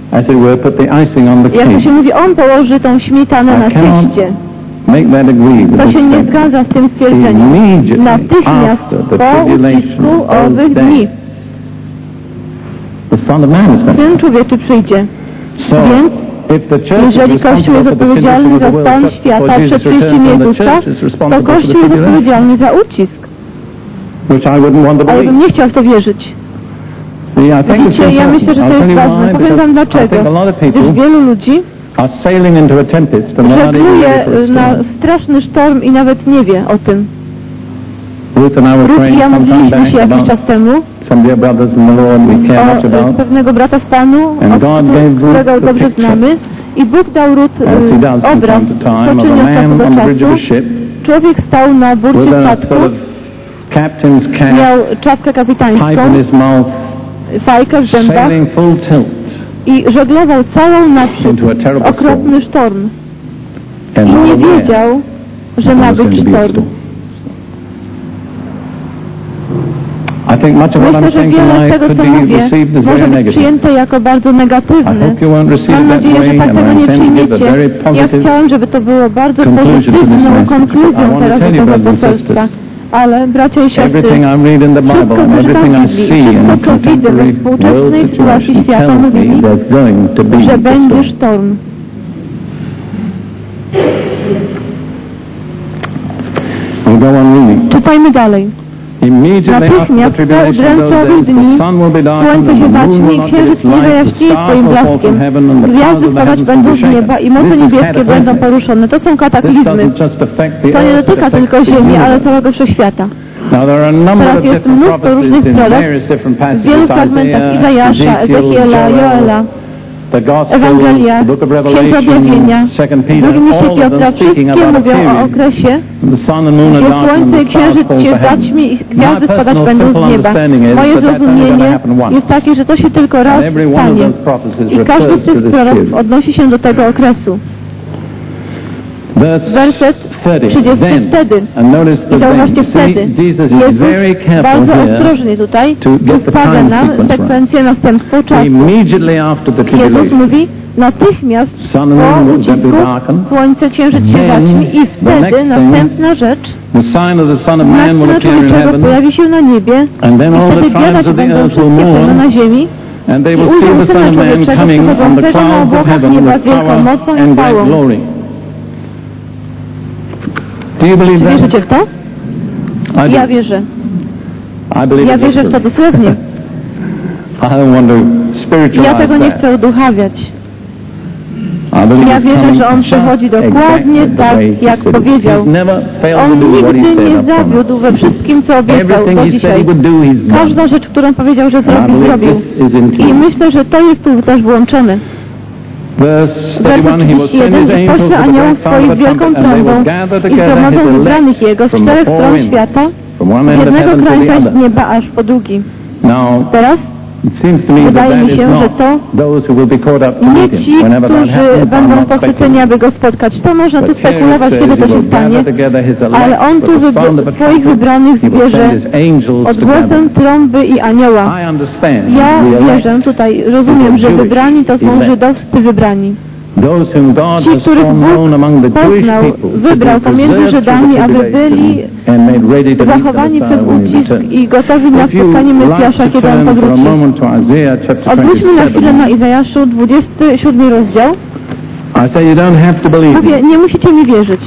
on Jak to się mówi, On położy tą śmietanę na I cieście. To się nie zgadza z tym stwierdzeniem. Natychmiast po ucisku owych dni Syn Człowieczy przyjdzie. Więc jeżeli Kościół jest odpowiedzialny za stan świata przed przyjściem Jezusa, to Kościół jest odpowiedzialny za ucisk. Ale bym nie chciał w to wierzyć. Widzicie, ja myślę, że to jest ważne. Powiem Wam dlaczego. Gdyż wielu ludzi Żegluje e, na straszny sztorm i nawet nie wie o tym. Ruth i ja mówiliśmy się jakiś czas temu o e, pewnego brata w Panu, którego dobrze znamy. I Bóg dał Ruth e, obraz, to czynił od czasu do czasu. Człowiek stał na burcie statku, miał czapkę kapitańską, fajkę w zębach, i żeglował całą noc okropny sztorm i nie wiedział, że ma być sztorm. Myślę, że wiele z tego, co mówię, może być przyjęte jako bardzo negatywne. Mam nadzieję, że tak tego nie przyjmiecie. Ja chciałem, żeby to było bardzo pozytywną konkluzją teraz tego poselstwa. Ale bracia i siostry, Everything I read in the Bible wszystko, and co czytam everything I w Biblii, see in wszystko, co widzę we współczesnej sytuacji świata mówi mi, że a będzie sztorm. Czytajmy dalej. Natychmiast po udręczowych dni słońce się zaćmi księżyc nie stars swoim blaskiem. Gwiazdy will będą z nieba i moce niebieskie będą poruszone. To są kataklizmy. To nie dotyka tylko Ziemi, ale całego wszechświata. Teraz jest mnóstwo różnych prorok w wielu fragmentach Izajasza, Ezekiel, Ezechiela, Joela, Ewangelia, Księga Objawienia, all of Piotra, wszystkie mówią o okresie, gdzie słońce i księżyc się zaćmi i gwiazdy spadać będą z nieba. Moje zrozumienie jest takie, że to się tylko raz stanie. I każdy z tych this prorok period. odnosi się do tego okresu. Werset 30. 30 Then, wtedy. and notice the I zauważcie wtedy. Jesus is very Jezus careful bardzo ostrożnie tutaj. to get the ustawia nam sekwencję następstwa czasu. Immediately after the Jezus mówi, natychmiast po ucisku słońce, księżyc się zaćmi i the wtedy następna rzecz, The sign of the Son of znak Man will Syna appear in Człowieczego heaven, pojawi się na niebie. And then i all the wtedy biadać of the będą earth will wszystkie plemiona mourn, ziemi. And they i will see ujrzą the Syna Son of Man Człowieczego coming on the przychodzącego na clouds of obłokach heaven nieba with z wielką power mocą i and great chwałą. Do you believe that? Wierzycie w to? I. Ja wierzę. I believe Ja wierzę w to dosłownie. [laughs] I don't want to Ja tego nie chcę uduchawiać. Ja wierzę, że on przychodzi dokładnie tak, jak powiedział. On nigdy nie zawiódł we wszystkim, co obiecał do dzisiaj. Każda rzecz, którą powiedział, że zrobi, zrobił. I myślę, że to jest tu też włączone. Werset 31, he will send 31 his i pośle aniołów swoich wielką trąbą i zgromadzą wybranych Jego z czterech stron świata, z jednego krańca nieba aż po drugi. Teraz Wydaje mi się, że to nie ci, którzy będą pochwyceni, aby Go spotkać. To można tu spekulować, kiedy to się stanie, ale On tu swoich wybranych zbierze his angels od together. głosem trąby i anioła. Ja wierzę tutaj, rozumiem, że wybrani to są żydowscy wybrani. Ci, których Bóg poznał, wybrał pomiędzy Żydami, aby byli zachowani przez ucisk i gotowi na you spotkanie Mesjasza, kiedy On powróci. Odwróćmy na chwilę 27, na Izajaszu 27 rozdział. You Mówię, nie musicie mi wierzyć.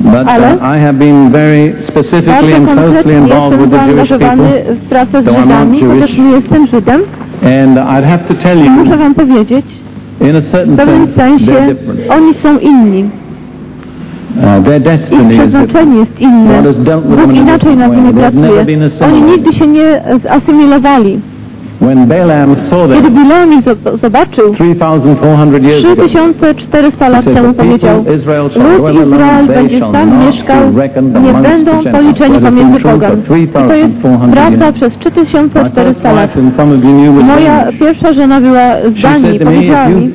but ale uh, I have been very specifically and closely involved with the Jewish people, w pracę z So I'm not Żydami, Jewish. chociaż nie jestem Żydem. and I'd have to tell I muszę you, wam powiedzieć, w pewnym sensie oni są inni. Uh, their Ich przeznaczenie jest inne. Bóg inaczej nad nimi pracuje. Oni nigdy się nie zasymilowali. When Balaam saw Kiedy Bileam zobaczył, 3,400 years ago, 3400 he lat temu "The powiedział, lud Izrael będzie sam mieszkał, nie będą the Gentiles." policzeni pomiędzy pogan. To jest 3,400 prawda przez My 3400 first lat. Moja pierwsza żona była z Danii powiedziała mi,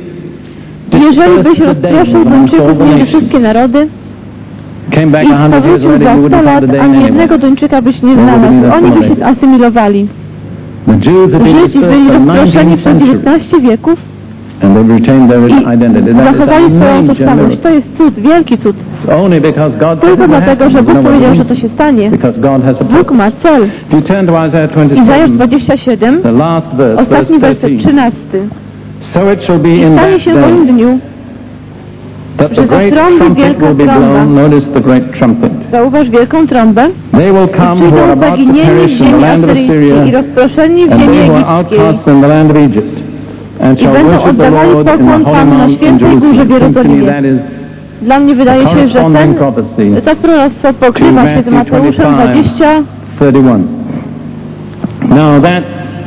jeżeli byś rozproszył Duńczyków między wszystkie narody i 100 years powrócił za you 100 wouldn't lat, ani jednego Duńczyka byś nie znalazł. Oni by się zasymilowali. The Jews have been Żydzi byli rozproszeni 19 przez centuries, 19 wieków i zachowali swoją tożsamość. To jest cud, wielki cud. Tylko dlatego, że Bóg no other powiedział, że to się stanie. Bóg ma cel. Izajasz 27, 27, the last verse, ostatni werset 13. 13. So it shall be I stanie się w moim dniu, that the great trumpet will be blown. Notice the great trumpet. zauważ wielką trąbę, They will come who are about to perish in the land of asyryjskiej i rozproszeni w and ziemi they who are egipskiej. outcasts in the land of Egypt, and I shall będą worship the oddawali Lord in the pokłon holy Panu na świętej górze w Jerozolimie. Dla mnie wydaje się, że ten, to proroctwo pokrywa się z Mateuszem 25. 20, 31. Now that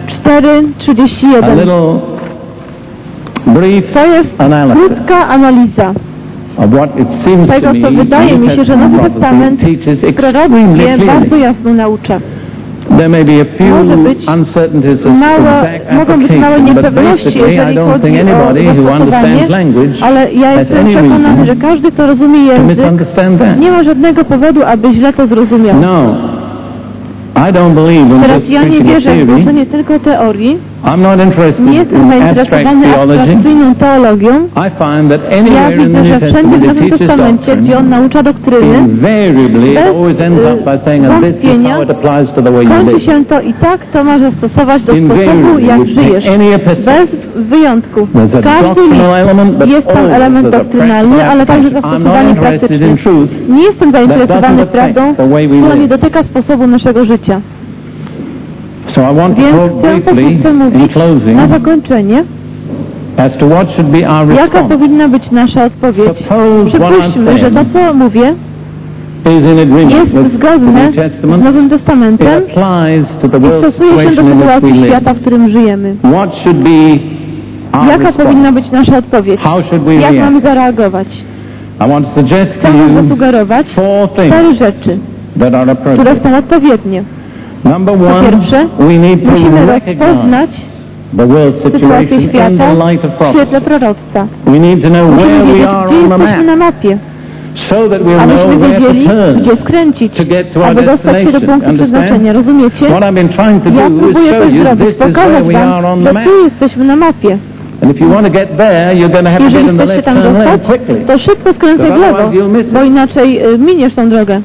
4, a 31. little brief To jest analysis krótka analiza tego, me co wydaje mi się, że Nowy Testament proroctwie bardzo jasno naucza. There may be a few Może być uncertainties małe, mogą być małe niepewności, jeżeli chodzi o zastosowanie, language ale ja jestem any przekonany, że każdy, kto rozumie język, nie ma żadnego powodu, aby źle to zrozumiał. No. I don't believe in Teraz ja nie wierzę w głoszenie tylko teorii, I'm not interested nie jestem zainteresowany abstrakcyjną teologią. I find that Ja widzę, że wszędzie w Nowym Testamencie, gdzie on naucza doktryny, bez, wątpienia kończy się to i tak to ma zastosować do sposobu, jak żyjesz. Bez wyjątków. There's a Każdy doctrinal element, list jest tam element doktrynalny, ale także zastosowanie praktyczne. Nie jestem zainteresowany prawdą, która nie dotyka sposobu naszego życia. So I want to Więc talk chcę briefly in closing na zakończenie, as to what should be our jaka response. powinna być nasza odpowiedź. Przypuśćmy, że to co mówię is in agreement jest zgodne z. Nowym Testamentem to i stosuje się do sytuacji świata, w którym żyjemy. What should be our Jaka response? powinna być nasza odpowiedź? How should we Jak mamy zareagować? I want to suggest to Chcę zasugerować cztery rzeczy, that are które są odpowiednie. Number Po one, pierwsze, we need to musimy recognize rozpoznać the world sytuację świata the light of w świetle proroctwa. We need to know Musimy where we wiedzieć, are gdzie on the jesteśmy na map mapie, so that we'll know abyśmy where to wiedzieli, gdzie skręcić, to get to our aby dostać się do destination. punktu przeznaczenia. Rozumiecie? What I've been trying to Ja do is próbuję you zrobić, pokazać we are wam, on że the map. tu jesteśmy na mapie. And if you want to get there, you're going to have to get Jeżeli chcesz się tam dostać, to szybko skręcaj w lewo, bo inaczej y, miniesz tą drogę.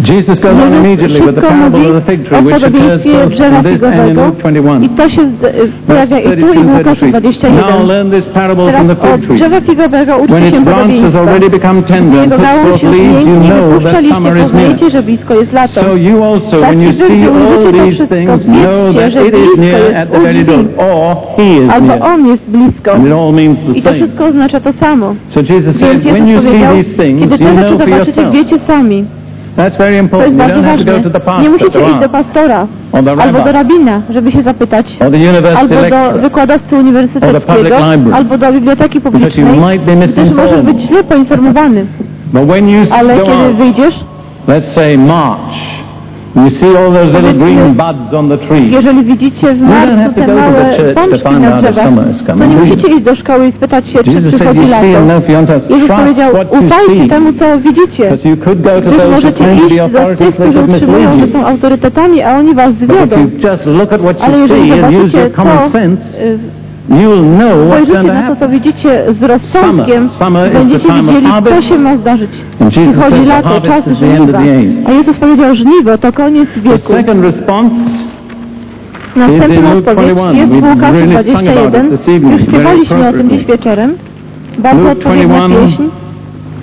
Jesus goes on Jezus immediately with the parable of the fig tree, which occurs both in this and in Luke 21. i to się z- pojawia i tu i w Łukaszu 21. Now learn this parable from the fig tree. drzewa figowego its się podobieństwa. already become tender and puts forth leaves, you know that summer is near. poznajecie, że blisko jest lato. So you also, when you see all these things, know that it is near at the very door, or He is Albo near. On jest blisko. And it all means I the to same. wszystko oznacza to samo. So Jesus said, when you see these things, you know for yourself. wiecie sami. That's very To important. jest You bardzo to ważne. to the Nie pastor musicie to iść do pastora albo do rabina, żeby się zapytać, albo do wykładowcy uniwersyteckiego, albo do biblioteki publicznej, gdyż możesz być źle poinformowany. Ale kiedy wyjdziesz, let's say March, jeżeli widzicie w marcu te małe pączki na drzewach, to nie musicie iść do szkoły i spytać się, czy przychodzi lato. Jezus powiedział, ufajcie temu, co widzicie. Because you could go to Gdyż those who możecie iść do tych, którzy utrzymują, że są autorytetami, a oni was zwiodą. Ale jeżeli see and use zobaczycie your common to, spojrzycie na to, co widzicie z rozsądkiem, będziecie widzieli, co się ma zdarzyć. Przychodzi lato, czas żniwa. A Jezus powiedział, żniwo to koniec wieku. Następna odpowiedź 21. jest about 21. it this evening, Już śpiewaliśmy o tym dziś wieczorem. Bardzo odpowiednia 21, pieśń.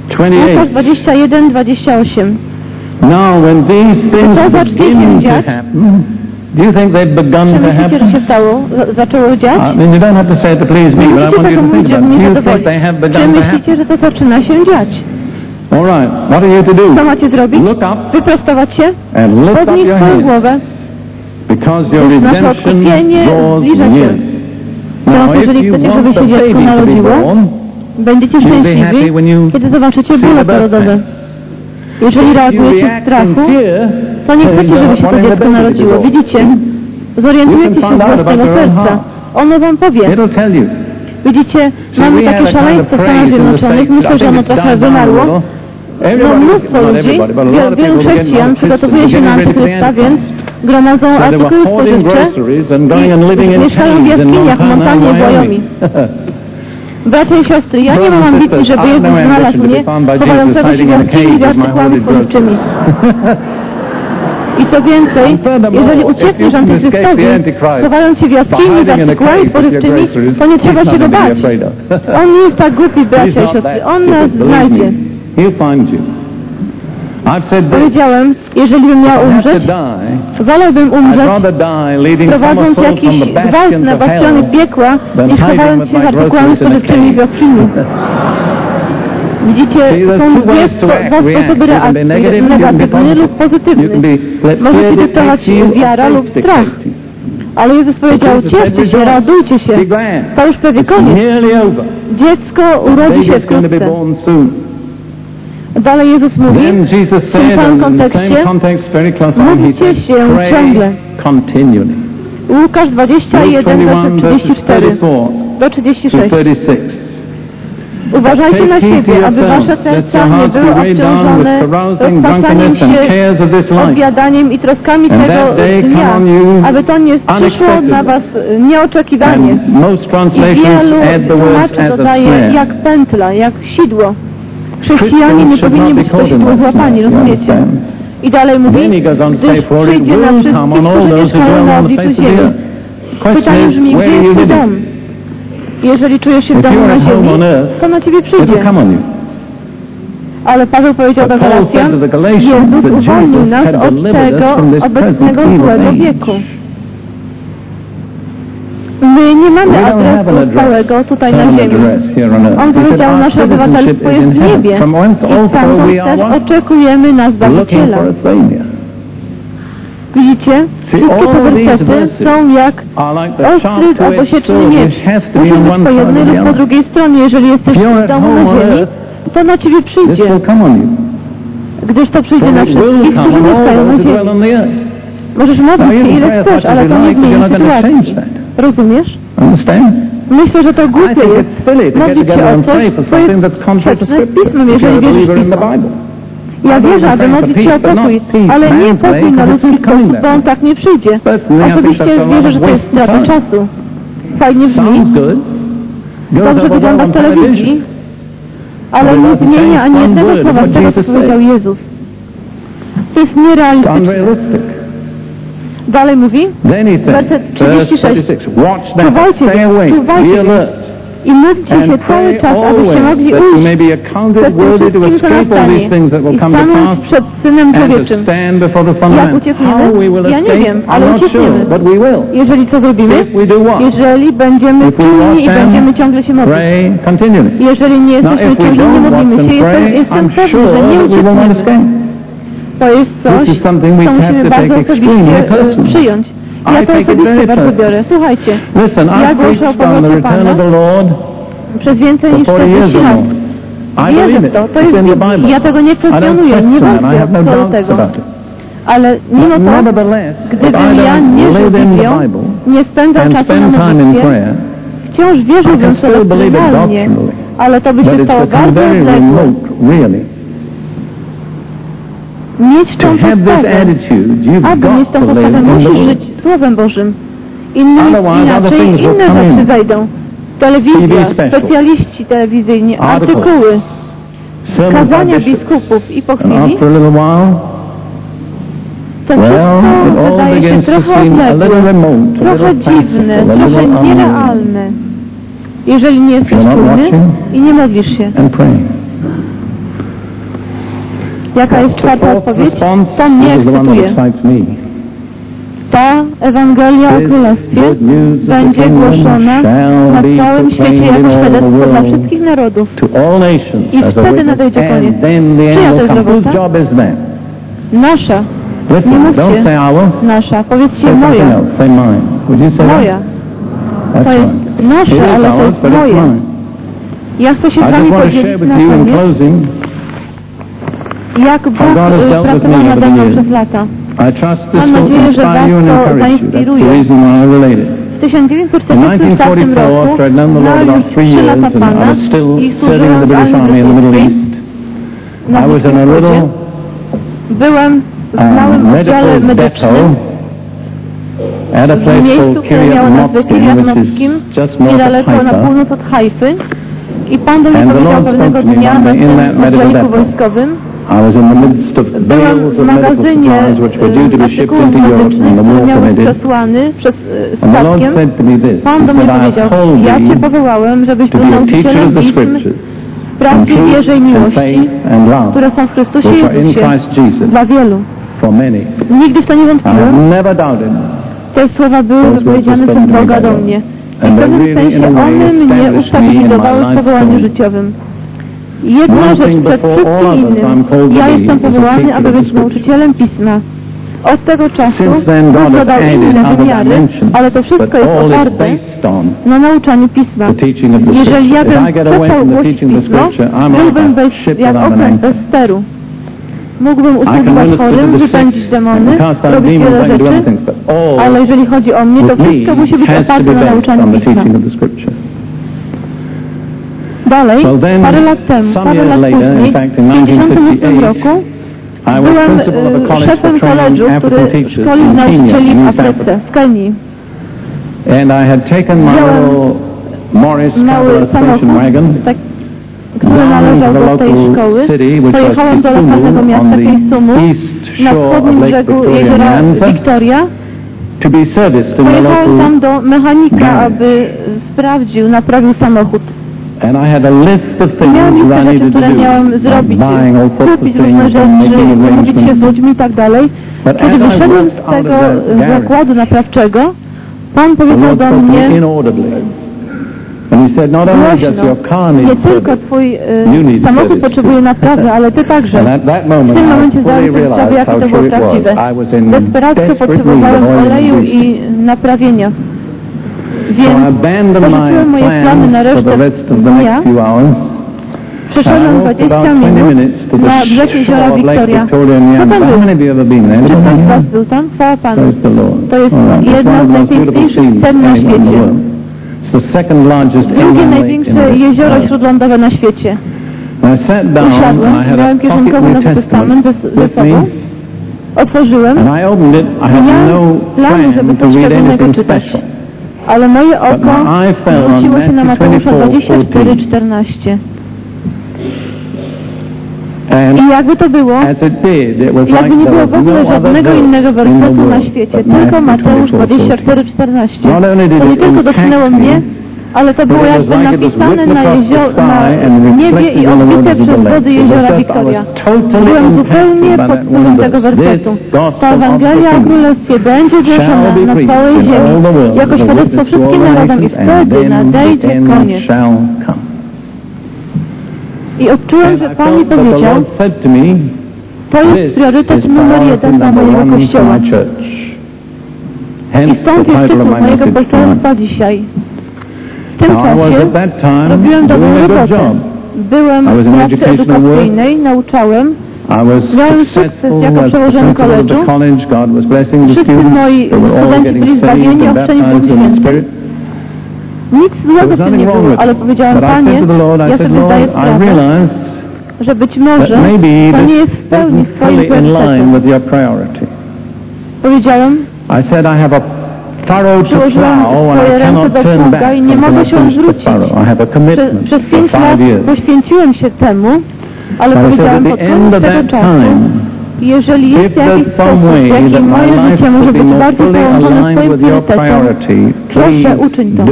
28. Łukasz 21, 28. Now, when these things begin to happen, do you think they've begun Czy to myślicie, że happen? się stało, za- zaczęło dziać? I mean, you don't have to say it to please me, but I want you to think about it. Do you think they have Czy begun to happen? myślicie, że to zaczyna się dziać? All right, what are you to do? Co macie zrobić? Look up Wyprostować się? and lift up your swoją głowę. because your redemption draws się. near. Teraz, Now, if jeżeli you chcecie, żeby the się dziecko narodziło, będziecie szczęśliwi, when you kiedy zobaczycie bóle porodowe. Jeżeli reagujecie in strachu, to nie chcecie, żeby się to dziecko narodziło. Widzicie? Zorientujecie się z własnego serca. Ono wam powie. Widzicie, mamy takie szaleństwo w Stanach Zjednoczonych. Myślę, I że ono trochę wymarło. No, Everybody, mnóstwo ludzi, wielu, chrześcijan przygotowuje się na antychrysta, więc gromadzą artykuły spożywcze in mieszkają w jaskiniach w Montanie, w Wyoming. [laughs] Bracia i siostry, ja nie mam ambicji, żeby I Jezus no znalazł mnie chowającego się w jaskini z artykułami spożywczymi. I co więcej, furthermore, jeżeli uciekniesz antychrystowi, chowając się w jaskini z hiding in a artykułami groceries, to nie trzeba się go bać. On nie jest tak głupi, [laughs] bracia i siostry. On nas znajdzie. Powiedziałem, jeżeli bym miał umrzeć, wolałbym umrzeć prowadząc jakiś gwałt na bastiony piekła, niż chowając się my z artykułami spożywczymi w jaskini. [laughs] Widzicie, są dwie dwa sposoby reakcji, negatywny lub pozytywny. Możecie you, wiara lub strach. Ale Jezus powiedział, cieszcie się, radujcie się. To już prawie koniec. Dziecko urodzi się wkrótce. Dalej Jezus mówi, w tym samym kontekście, módlcie się ciągle. Łukasz Luke 21, 21, werset verses 34 34 do to 36. 36. Uważajcie na siebie, aby wasze serca nie były obciążone rozpasaniem się, odwiadaniem i troskami tego dnia, aby to nie przyszło na was nieoczekiwanie. I wielu tłumaczy dodaje jak pętla, jak sidło. Chrześcijanie nie powinni być to sidło złapani, rozumiecie? I dalej mówi, gdyż przyjdzie na wszystkich, którzy mieszkają na obliczu ziemi. Pytanie brzmi, gdzie jest dom? Jeżeli czujesz się w domu na ziemi, to na ciebie przyjdzie. Ale Paweł powiedział do Galacjan, Jezus uwolnił nas od tego obecnego złego wieku. My nie mamy adresu stałego tutaj na ziemi. On powiedział, nasze obywatelstwo jest w niebie i stamtąd też oczekujemy na Zbawiciela. Widzicie? Wszystkie te wersety są jak ostry albo sieczny miecz. Muszą być po jednej lub po drugiej stronie. Jeżeli jesteś w domu na ziemi, to na Ciebie przyjdzie. Gdyż to przyjdzie na wszystkich, którzy mieszkają na ziemi. Możesz modlić się ile chcesz, ale to nie zmieni sytuacji. Rozumiesz? Myślę, że to głupie jest modlić się o coś, co jest sprzeczne z Pismem, jeżeli wierzysz w Pismo. Ja wierzę, aby modlić się o pokój, ale nie pokój na ludzki sposób, bo on tak nie przyjdzie. Osobiście wierzę, że to jest strata czasu. Fajnie brzmi, dobrze wygląda w telewizji, ale nie zmienia ani jednego słowa z tego, co powiedział Jezus. To jest nierealistyczne. Dalej mówi, werset 36. Czuwajcie, czuwajcie i módlcie się cały czas, abyście mogli ujść przed tym wszystkim, co nastanie i stanąć przed Synem Człowieczym. Jak uciekniemy? Ja nie wiem, ale uciekniemy. Jeżeli co zrobimy? Jeżeli będziemy pilni i będziemy ciągle się modlić. Jeżeli nie jesteśmy pilni, nie modlimy się, jestem, jestem pewny, że nie uciekniemy. To jest coś, co musimy bardzo osobiście przyjąć. Ja to osobiście bardzo biorę. Słuchajcie, ja głoszę o powrocie Pana przez więcej niż 40 lat. Wierzę w to, to jest. Ja tego nie kwestionuję, nie wątpię co do tego. Ale mimo to, gdybym ja nie żył Biblią, nie spędzał czasu na modlitwie, wciąż wierzyłbym sobie ale to by się stało bardzo odległe. Mieć tą postawę, aby mieć tą postawę, musisz żyć Słowem Bożym. Innymi, inaczej inne rzeczy wejdą. Telewizja, specjaliści telewizyjni, artykuły, kazania biskupów i po chwili to wszystko wydaje się trochę odległe, trochę dziwne, trochę nierealne, jeżeli nie jesteś czujny i nie modlisz się. Jaka jest czwarta odpowiedź? To mnie ekscytuje. Ta Ewangelia o Królestwie będzie głoszona na całym świecie jako świadectwo dla wszystkich narodów. I wtedy nadejdzie koniec. Czyja to jest robota? Nasza. Nie mówcie nasza. Powiedzcie moja. Moja. To jest nasze, ale to jest moje. Ja chcę się z Wami podzielić na koniec jak Bóg pracował nade mną przez lata. Mam nadzieję, że Was to zainspiruje. W 1944 roku znałem już 3 lata Pana i służyłem w armii na Bliskim Wschodzie. Byłem w małym oddziale medycznym w miejscu, które miało nazwę Kiriatnowskim, niedaleko na północ od Hajfy. I Pan do mnie powiedział pewnego dnia na tym oddziałku wojskowym, Byłem w magazynie artykułów medycznych, który miał być przesłany przez statkiem. Pan do mnie powiedział, ja Cię powołałem, żebyś był nauczycielem pism prawdzie, wierze i miłości, które są w Chrystusie Jezusie dla wielu. Nigdy w to nie wątpiłem. Te słowa były wypowiedziane przez Boga do mnie. I w pewnym sensie one mnie ustabilizowały w powołaniu życiowym. Jedna rzecz przed wszystkim innym. Ja jestem powołany, aby być nauczycielem Pisma. Od tego czasu Bóg dodał inne wymiary, ale to wszystko jest oparte na nauczaniu Pisma. Jeżeli ja bym przestał głosić Pismo, byłbym bez, jak okręt bez steru. Mógłbym usługiwać chorym, wypędzić demony, robić wiele rzeczy, ale jeżeli chodzi o mnie, to wszystko musi być oparte na nauczaniu Pisma. Dalej, Well, then, parę lat temu, some parę years lat later, później, in fact, in w 1958 roku, 1958, I was byłem principal of a e, college szefem koledżu, który teachers szkolił nauczycieli w Afryce, w Kenii. And I had taken my Wziąłem little Morris Mały samochód, station wagon tak, który należał do tej szkoły. Pojechałem do lokalnego miasta Kisumu east na wschodnim brzegu jeziora Victoria. to be serviced in the Pojechałem tam do mechanika, aby sprawdził, naprawił samochód. And I had a list of things Miałem listę rzeczy, które do, miałem zrobić, kupić różne rzeczy, umówić się z ludźmi i tak dalej. But Kiedy wyszedłem z tego zakładu naprawczego, Pan powiedział do mnie, głośno, your car nie tylko Twój need samochód potrzebuje naprawy, ale Ty także. [laughs] W tym momencie zdałem sobie sprawę, jakie to było prawdziwe. Desperacko potrzebowałem oleju i naprawienia. Więc porzuciłem moje plany na resztę dnia. Przeszedłem I walked 20 about 20 minut na brzeg jeziora Victoria. Co been there? Czy ktoś z? Was był tam? Chwała Panu. To jest jedna z najpiękniejszych scen na świecie. Drugie największe jezioro śródlądowe na świecie. I sat down and Usiadłem, I had a miałem kieszonkowy Nowy Testament ze, sobą. Otworzyłem, I opened it. I had miałem no żeby plan to coś szczególnego czytać. Ale moje oko zwróciło się na Mateusza 24, 24:14. And I jakby to było, jakby nie było w ogóle no other żadnego innego wersetu na świecie, tylko Mateusz 24. 24:14. Not only did To nie tylko dotknęło mnie, ale to było jakby napisane na, across the jezio- sky na niebie i odbite of przez wody jeziora Wiktoria. Byłem zupełnie pod wpływem tego wersetu. Ta Ewangelia o Królestwie będzie głoszona na całej ziemi jako świadectwo wszystkim narodom i wtedy nadejdzie koniec. I odczułem, że Pan mi powiedział, to jest priorytet numer jeden dla mojego Kościoła. I stąd jest tytuł mojego poselstwa dzisiaj. W tym Now, I was czasie at that time robiłem dobrą robotę. job. Byłem w pracy edukacyjnej, nauczałem. Miałem sukces jako przełożony the Wszyscy students. moi studenci byli zbawieni, ochrzczeni baptized Duchu Świętym. Nic złego was w tym nie było, ale powiedziałem, Panie, ja sobie zdaję sprawę, że być może to nie jest w pełni z Twoim priorytetem. Powiedziałem, Przyłożyłem swoje ręce do back i nie mogę się odwrócić. Prze, przez pięć lat poświęciłem się temu, ale powiedziałem pod koniec tego czasu, jeżeli jest jakiś sposób, w my moje życie może być bardziej połączone z Twoim priorytetem, proszę uczyń to.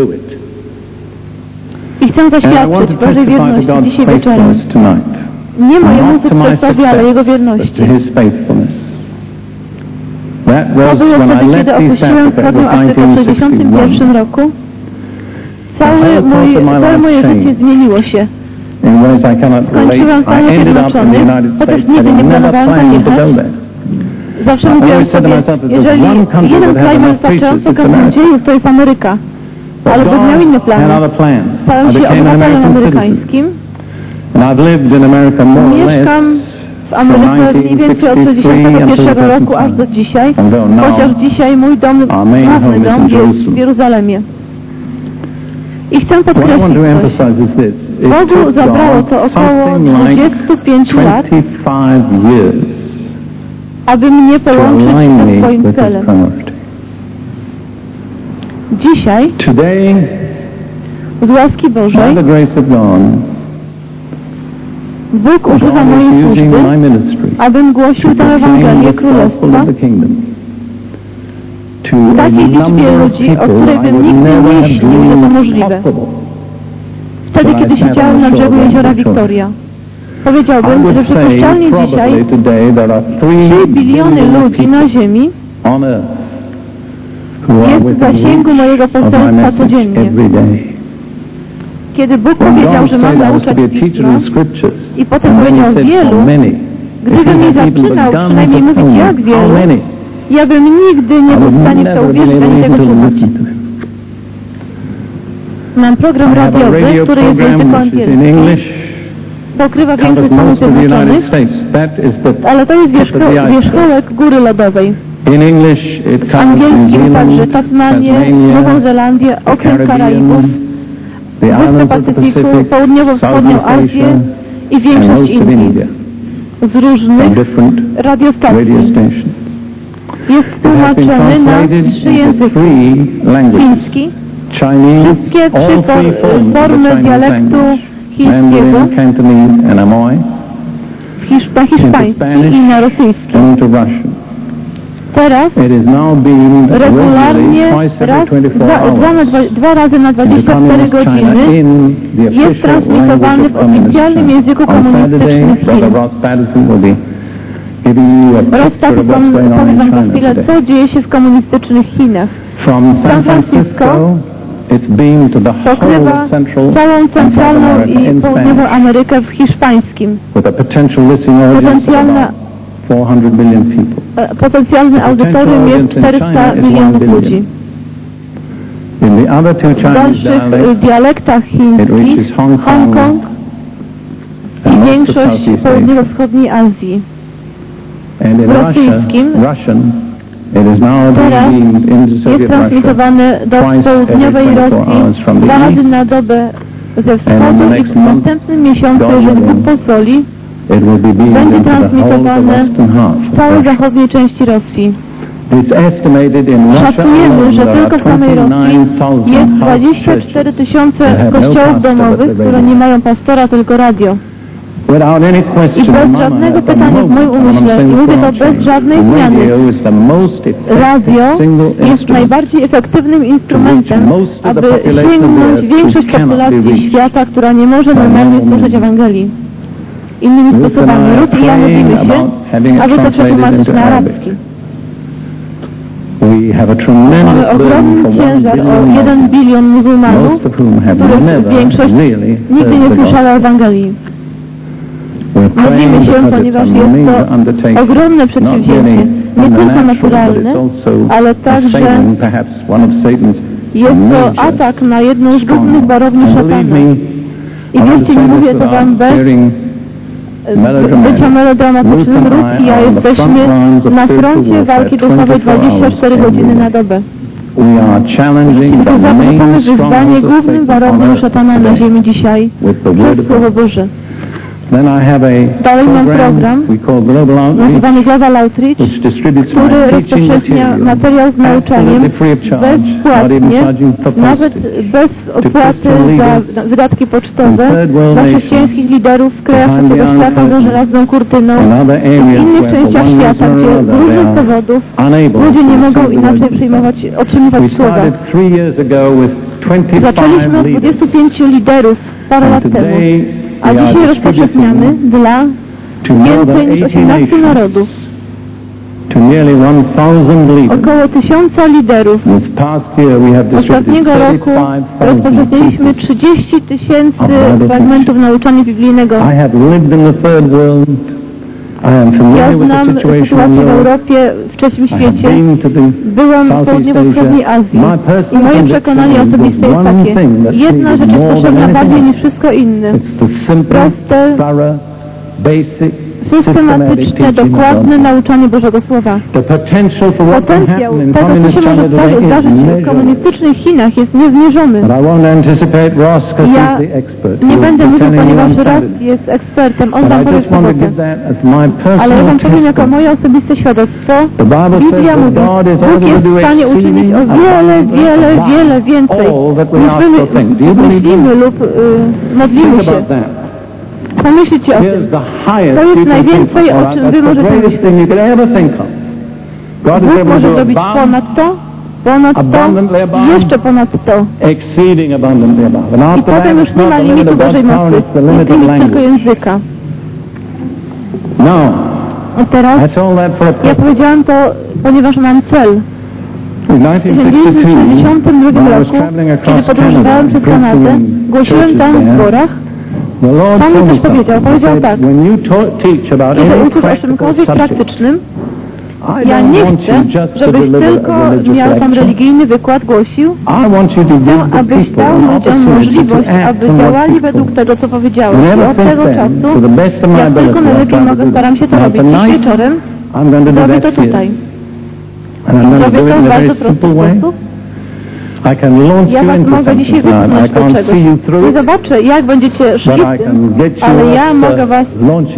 I chcę zaświadczyć Bożej wierności dzisiaj wieczorem. Nie mojemu sukcesowi, ale Jego wierności. To było wtedy, kiedy opuściłem wschodnią Afrykę w 1961 1961. roku. Of my całe moje życie zmieniło się. The Zjednoczonych, United chociaż nigdy nie planowałem tam jechać. Zawsze to sobie, jeżeli jeden kraj ma wystarczająco America. kaznodziejów, to jest Ameryka. Ale Bóg miał inne plany. Stałem się obywatelem amerykańskim. Mieszkam w Ameryce mniej więcej od 1961 roku aż do dzisiaj, chociaż dzisiaj mój dom, główny dom jest w Jeruzalemie. I chcę podkreślić coś. Bogu zabrało to około something like 25 lat, 25 years aby mnie połączyć ze me swoim celem. Dzisiaj, z łaski Bożej, the grace of God, Bóg używa mojej służby, abym głosił tę Ewangelię Królestwa takiej liczbie ludzi, o której bym nigdy nie śnił, że to możliwe. Wtedy, kiedy siedziałem na brzegu jeziora Wiktoria. Powiedziałbym, że przypuszczalnie dzisiaj today there are 3 3 biliony ludzi na Ziemi jest w zasięgu mojego poselstwa codziennie. Kiedy Bóg powiedział, że mam nauczać Pisma i potem powiedział wielu, gdybym nie zaczynał przynajmniej mówić jak wielu, ja bym nigdy nie był w stanie w to uwierzyć, ani tego słuchać. Mam program radiowy, radio który jest w języku angielskim. Pokrywa większość Stanów Zjednoczonych, ale to jest wierzcho, wierzchołek góry lodowej. W angielskim także Tasmanię, Nową Zelandię, Okręg Karaibów, Wyspę Pacyfiku, południowo-wschodnią Azję i and większość Indii z różnych radiostacji. stations. Jest tłumaczony na trzy języki. Chiński, Chinese, Wszystkie trzy formy dialektu chińskiego. Na hiszpański i na rosyjski. Teraz It is now being regularnie raz, every 24 dwa, dwa, na dwa, razy na into 24 communist China godziny in the jest transmitowany w oficjalnym języku komunistycznym Chin. Ross Patterson in wam za chwilę, co dzieje się w komunistycznych Chinach. From San Francisco Pokrywa całą centralną i południową Amerykę w hiszpańskim. with a potential listening audience of Potencjalna, 400 million people. e, potencjalne audytorium jest 400 milionów ludzi. In the other two W Chinese dalszych e, dialects, dialektach chińskich Hong Kong Hongkong i większość południowo-wschodniej Azji. W rosyjskim Russian, it is now Teraz Jest transmitowany do południowej every 24 Rosji dwa razy na dobę ze wschodu i w następnym miesiącu, God jeżeli Będzie transmitowane w całej zachodniej części Rosji. Szacujemy, że tylko w samej Rosji 29,000 jest house 24 churches tysiące no kościołów domowych, które nie mają pastora, tylko radio. I bez żadnego pytania w moim umyśle, i mówię to bez żadnej zmiany, radio jest najbardziej efektywnym instrumentem, aby sięgnąć większość populacji świata, która nie może normalnie normal słuchać means. Ewangelii. Innymi sposobami. Ruth i ja modlimy się, it aby to przetłumaczyć na arabski. A Mamy ogromny ciężar o billion 1 Muslims, bilion muzułmanów, których większość nigdy nie słyszała. Ewangelii. Modlimy się, a ponieważ jest to ogromne przedsięwzięcie, nie tylko naturalne, ale a także jest to atak na jedną z głównych believe szatana. I wierzcie say mówię to wam bez. Bycia melodramatycznym. Ruth I ja jesteśmy na froncie walki duchowej 24 24 hours godziny na dobę. Wyzwanie strongholds of głównym warownym szatana na ziemi dzisiaj of Słowo. Boże. Then I have a Dalej mam program we call Global Outreach, nazywany Global Outreach, which distributes który teaching rozpowszechnia material materiał z nauczaniem free of charge, not even bezpłatnie, charging for nawet postage. bez opłaty za wydatki pocztowe dla chrześcijańskich liderów w krajach trzeciego świata za żelazną kurtyną i w innych częściach świata, gdzie z różnych powodów ludzie nie to mogą inaczej przyjmować, otrzymywać słowa. started three years ago with 25 Zaczęliśmy od leaders. 25 liderów parę lat temu, a dzisiaj rozpowszechniamy distributing dla więcej niż 80 18 nations, narodów, to nearly 1,000 leaders. około tysiąca liderów. Distributed Ostatniego roku 35,000 rozpowszechniliśmy pieces. 30 tysięcy fragmentów nauczania biblijnego. Ja znam sytuację w. Europie, w trzecim świecie. Byłam w południowo-wschodniej. Azji i moje przekonanie is osobiste jest takie. Jedna rzecz jest potrzebna bardziej niż wszystko inne. Proste, basic, Systematyczne, dokładne nauczanie Bożego Słowa. Potencjał tego, co się może zdarzyć w komunistycznych Chinach jest niezmierzony. Ross Ja. Nie będę mówił, ponieważ Saturday. jest ekspertem. On I powie sobotę. Ale ja wam powiem jako moje osobiste świadectwo. Biblia mówi, Bóg jest w stanie uczynić o wiele, wiele, wiele więcej niż my myślimy lub y, modlimy się. Pomyślcie o tym. To jest najwięcej, o czym wy możecie myśleć. Bóg może zrobić ponad to, ponad abundantly to jeszcze ponad to. exceeding abundantly above. And I potem już nie ma limitu Bożej mocy. Jest limit tylko języka. A teraz ja powiedziałam to, ponieważ mam cel. W 1962 1962, when I was roku, kiedy podróżowałem przez Kanadę, głosiłem tam w zborach, Pan mi coś powiedział. Powiedział tak. kiedy uczysz o czymkolwiek praktycznym, I ja nie chcę, żebyś tylko miał tam religijny wykład głosił, I chcę, the abyś dał ludziom możliwość, aby działali według tego, co powiedziałeś. I od tego czasu, ability, tylko najlepiej mogę, staram się to robić. Dziś wieczorem zrobię to tutaj. To Zrobię to w bardzo prosty sposób. I can launch Ja you was into mogę dzisiaj wypchnąć do you czegoś. Nie zobaczę, jak będziecie szli you ale ja mogę was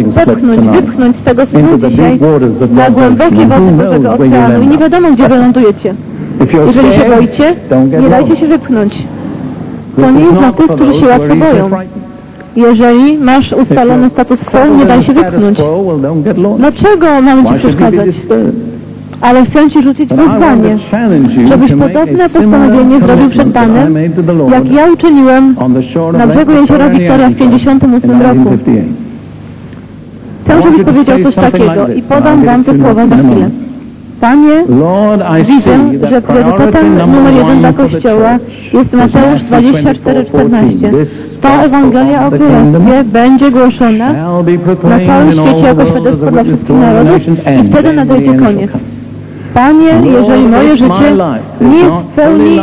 zepchnąć, wypchnąć z tego snu dzisiaj na głębokie wody Bożego Oceanu i nie wiadomo, gdzie wylądujecie. [laughs] Jeżeli się boicie, nie dajcie się wypchnąć. To nie jest dla tych, którzy się łatwo boją. Jeżeli masz ustalony status quo, nie daj się wypchnąć. Dlaczego mamy Ci you przeszkadzać? Ale chcę Ci rzucić wyzwanie, żebyś podobne postanowienie zrobił przed Panem, jak ja uczyniłem na brzegu jeziora Wiktoria w in 58 roku. 1958. Chcę, żebyś powiedział coś takiego i podam Wam te słowa za chwilę. Panie, widzę, że priorytetem numer jeden dla Kościoła jest Mateusz Matthew 24:14. 24:14. Ta Ewangelia o Królestwie będzie głoszona na całym świecie jako świadectwo dla wszystkich narodów i wtedy nadejdzie koniec. Panie, jeżeli moje życie nie jest w pełni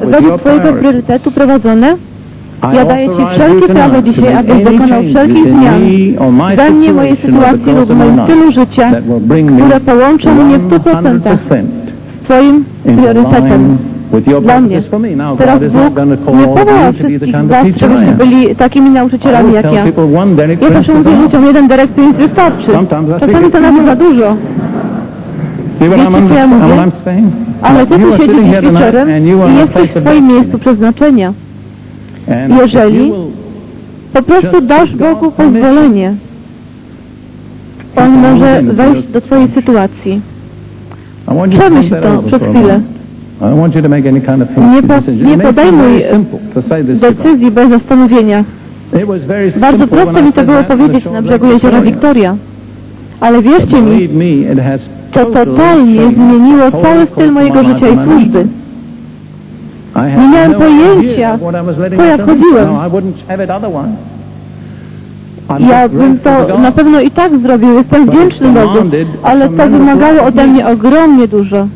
według Twojego priorytetu prowadzone, Ja daję Ci wszelkie prawo dzisiaj, abyś dokonał wszelkich zmian we mnie, mojej sytuacji lub moim stylu życia, które połączą mnie w 100% 100% z Twoim priorytetem. Dla mnie. Teraz Bóg nie powołał wszystkich Was, żebyście byli takimi nauczycielami jak ja. Ja zawsze mówię ludziom, jeden Derek Prince wystarczy. Czasami to nawet za dużo. See what I'm, Wiecie, co ja mówię? what I'm saying? Ale Ty you tu are siedzisz sitting dziś here tonight wieczorem and you are i in a jesteś place w of swoim destiny. miejscu przeznaczenia. And if Jeżeli you will Po prostu dasz Bogu pozwolenie. On może wejść do Twojej sytuacji. I want you to Przemyśl think that to over przez for a chwilę. moment. I don't want you to make any kind of Nie po- decision. nie It may seem podejmuj very simple to say this to God. Decyzji bez zastanowienia. It was very Bardzo simple when prosto I mi to said było that on the powiedzieć na brzegu Lake jeziora Victoria. Wiktoria. Ale wierzcie mi, Believe me, it has to totalnie zmieniło cały styl mojego życia i służby. Nie miałem pojęcia, co ja. I'm Ja bym to na pewno i tak zrobił, jestem wdzięczny Bogu, ale to wymagało ode mnie ogromnie dużo.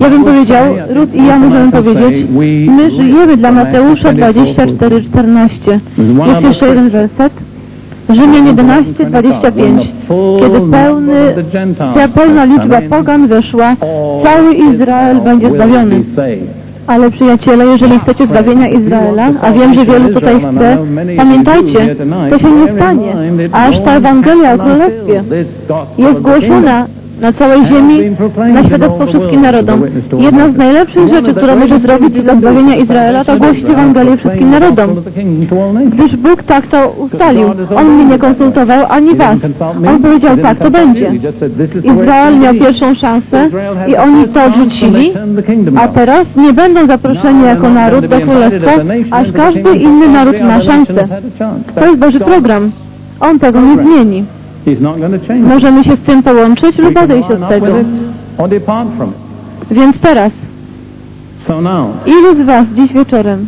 Ja bym powiedział, Ruth i ja możemy powiedzieć, my żyjemy dla Mateusza 24:14. Jest jeszcze jeden werset. Rzymian 11, 25. Kiedy pełny, ta pełna liczba pogan weszła, cały Izrael będzie zbawiony. Ale przyjaciele, jeżeli chcecie zbawienia Izraela, a wiem, że wielu tutaj chce, pamiętajcie, to się nie stanie, aż ta Ewangelia o Królestwie jest głoszona na całej ziemi na świadectwo wszystkim narodom. Jedna z najlepszych rzeczy, którą może zrobić dla zbawienia Izraela, to głosić Ewangelię wszystkim narodom. Gdyż Bóg tak to ustalił. On mnie nie konsultował, ani was. On powiedział, tak to będzie. Izrael miał pierwszą szansę i oni to odrzucili, a teraz nie będą zaproszeni jako naród do królestwa, aż każdy inny naród ma szansę. To jest Boży program. On tego nie zmieni. Możemy się z tym połączyć lub odejść od tego. Więc teraz, ilu z was dziś wieczorem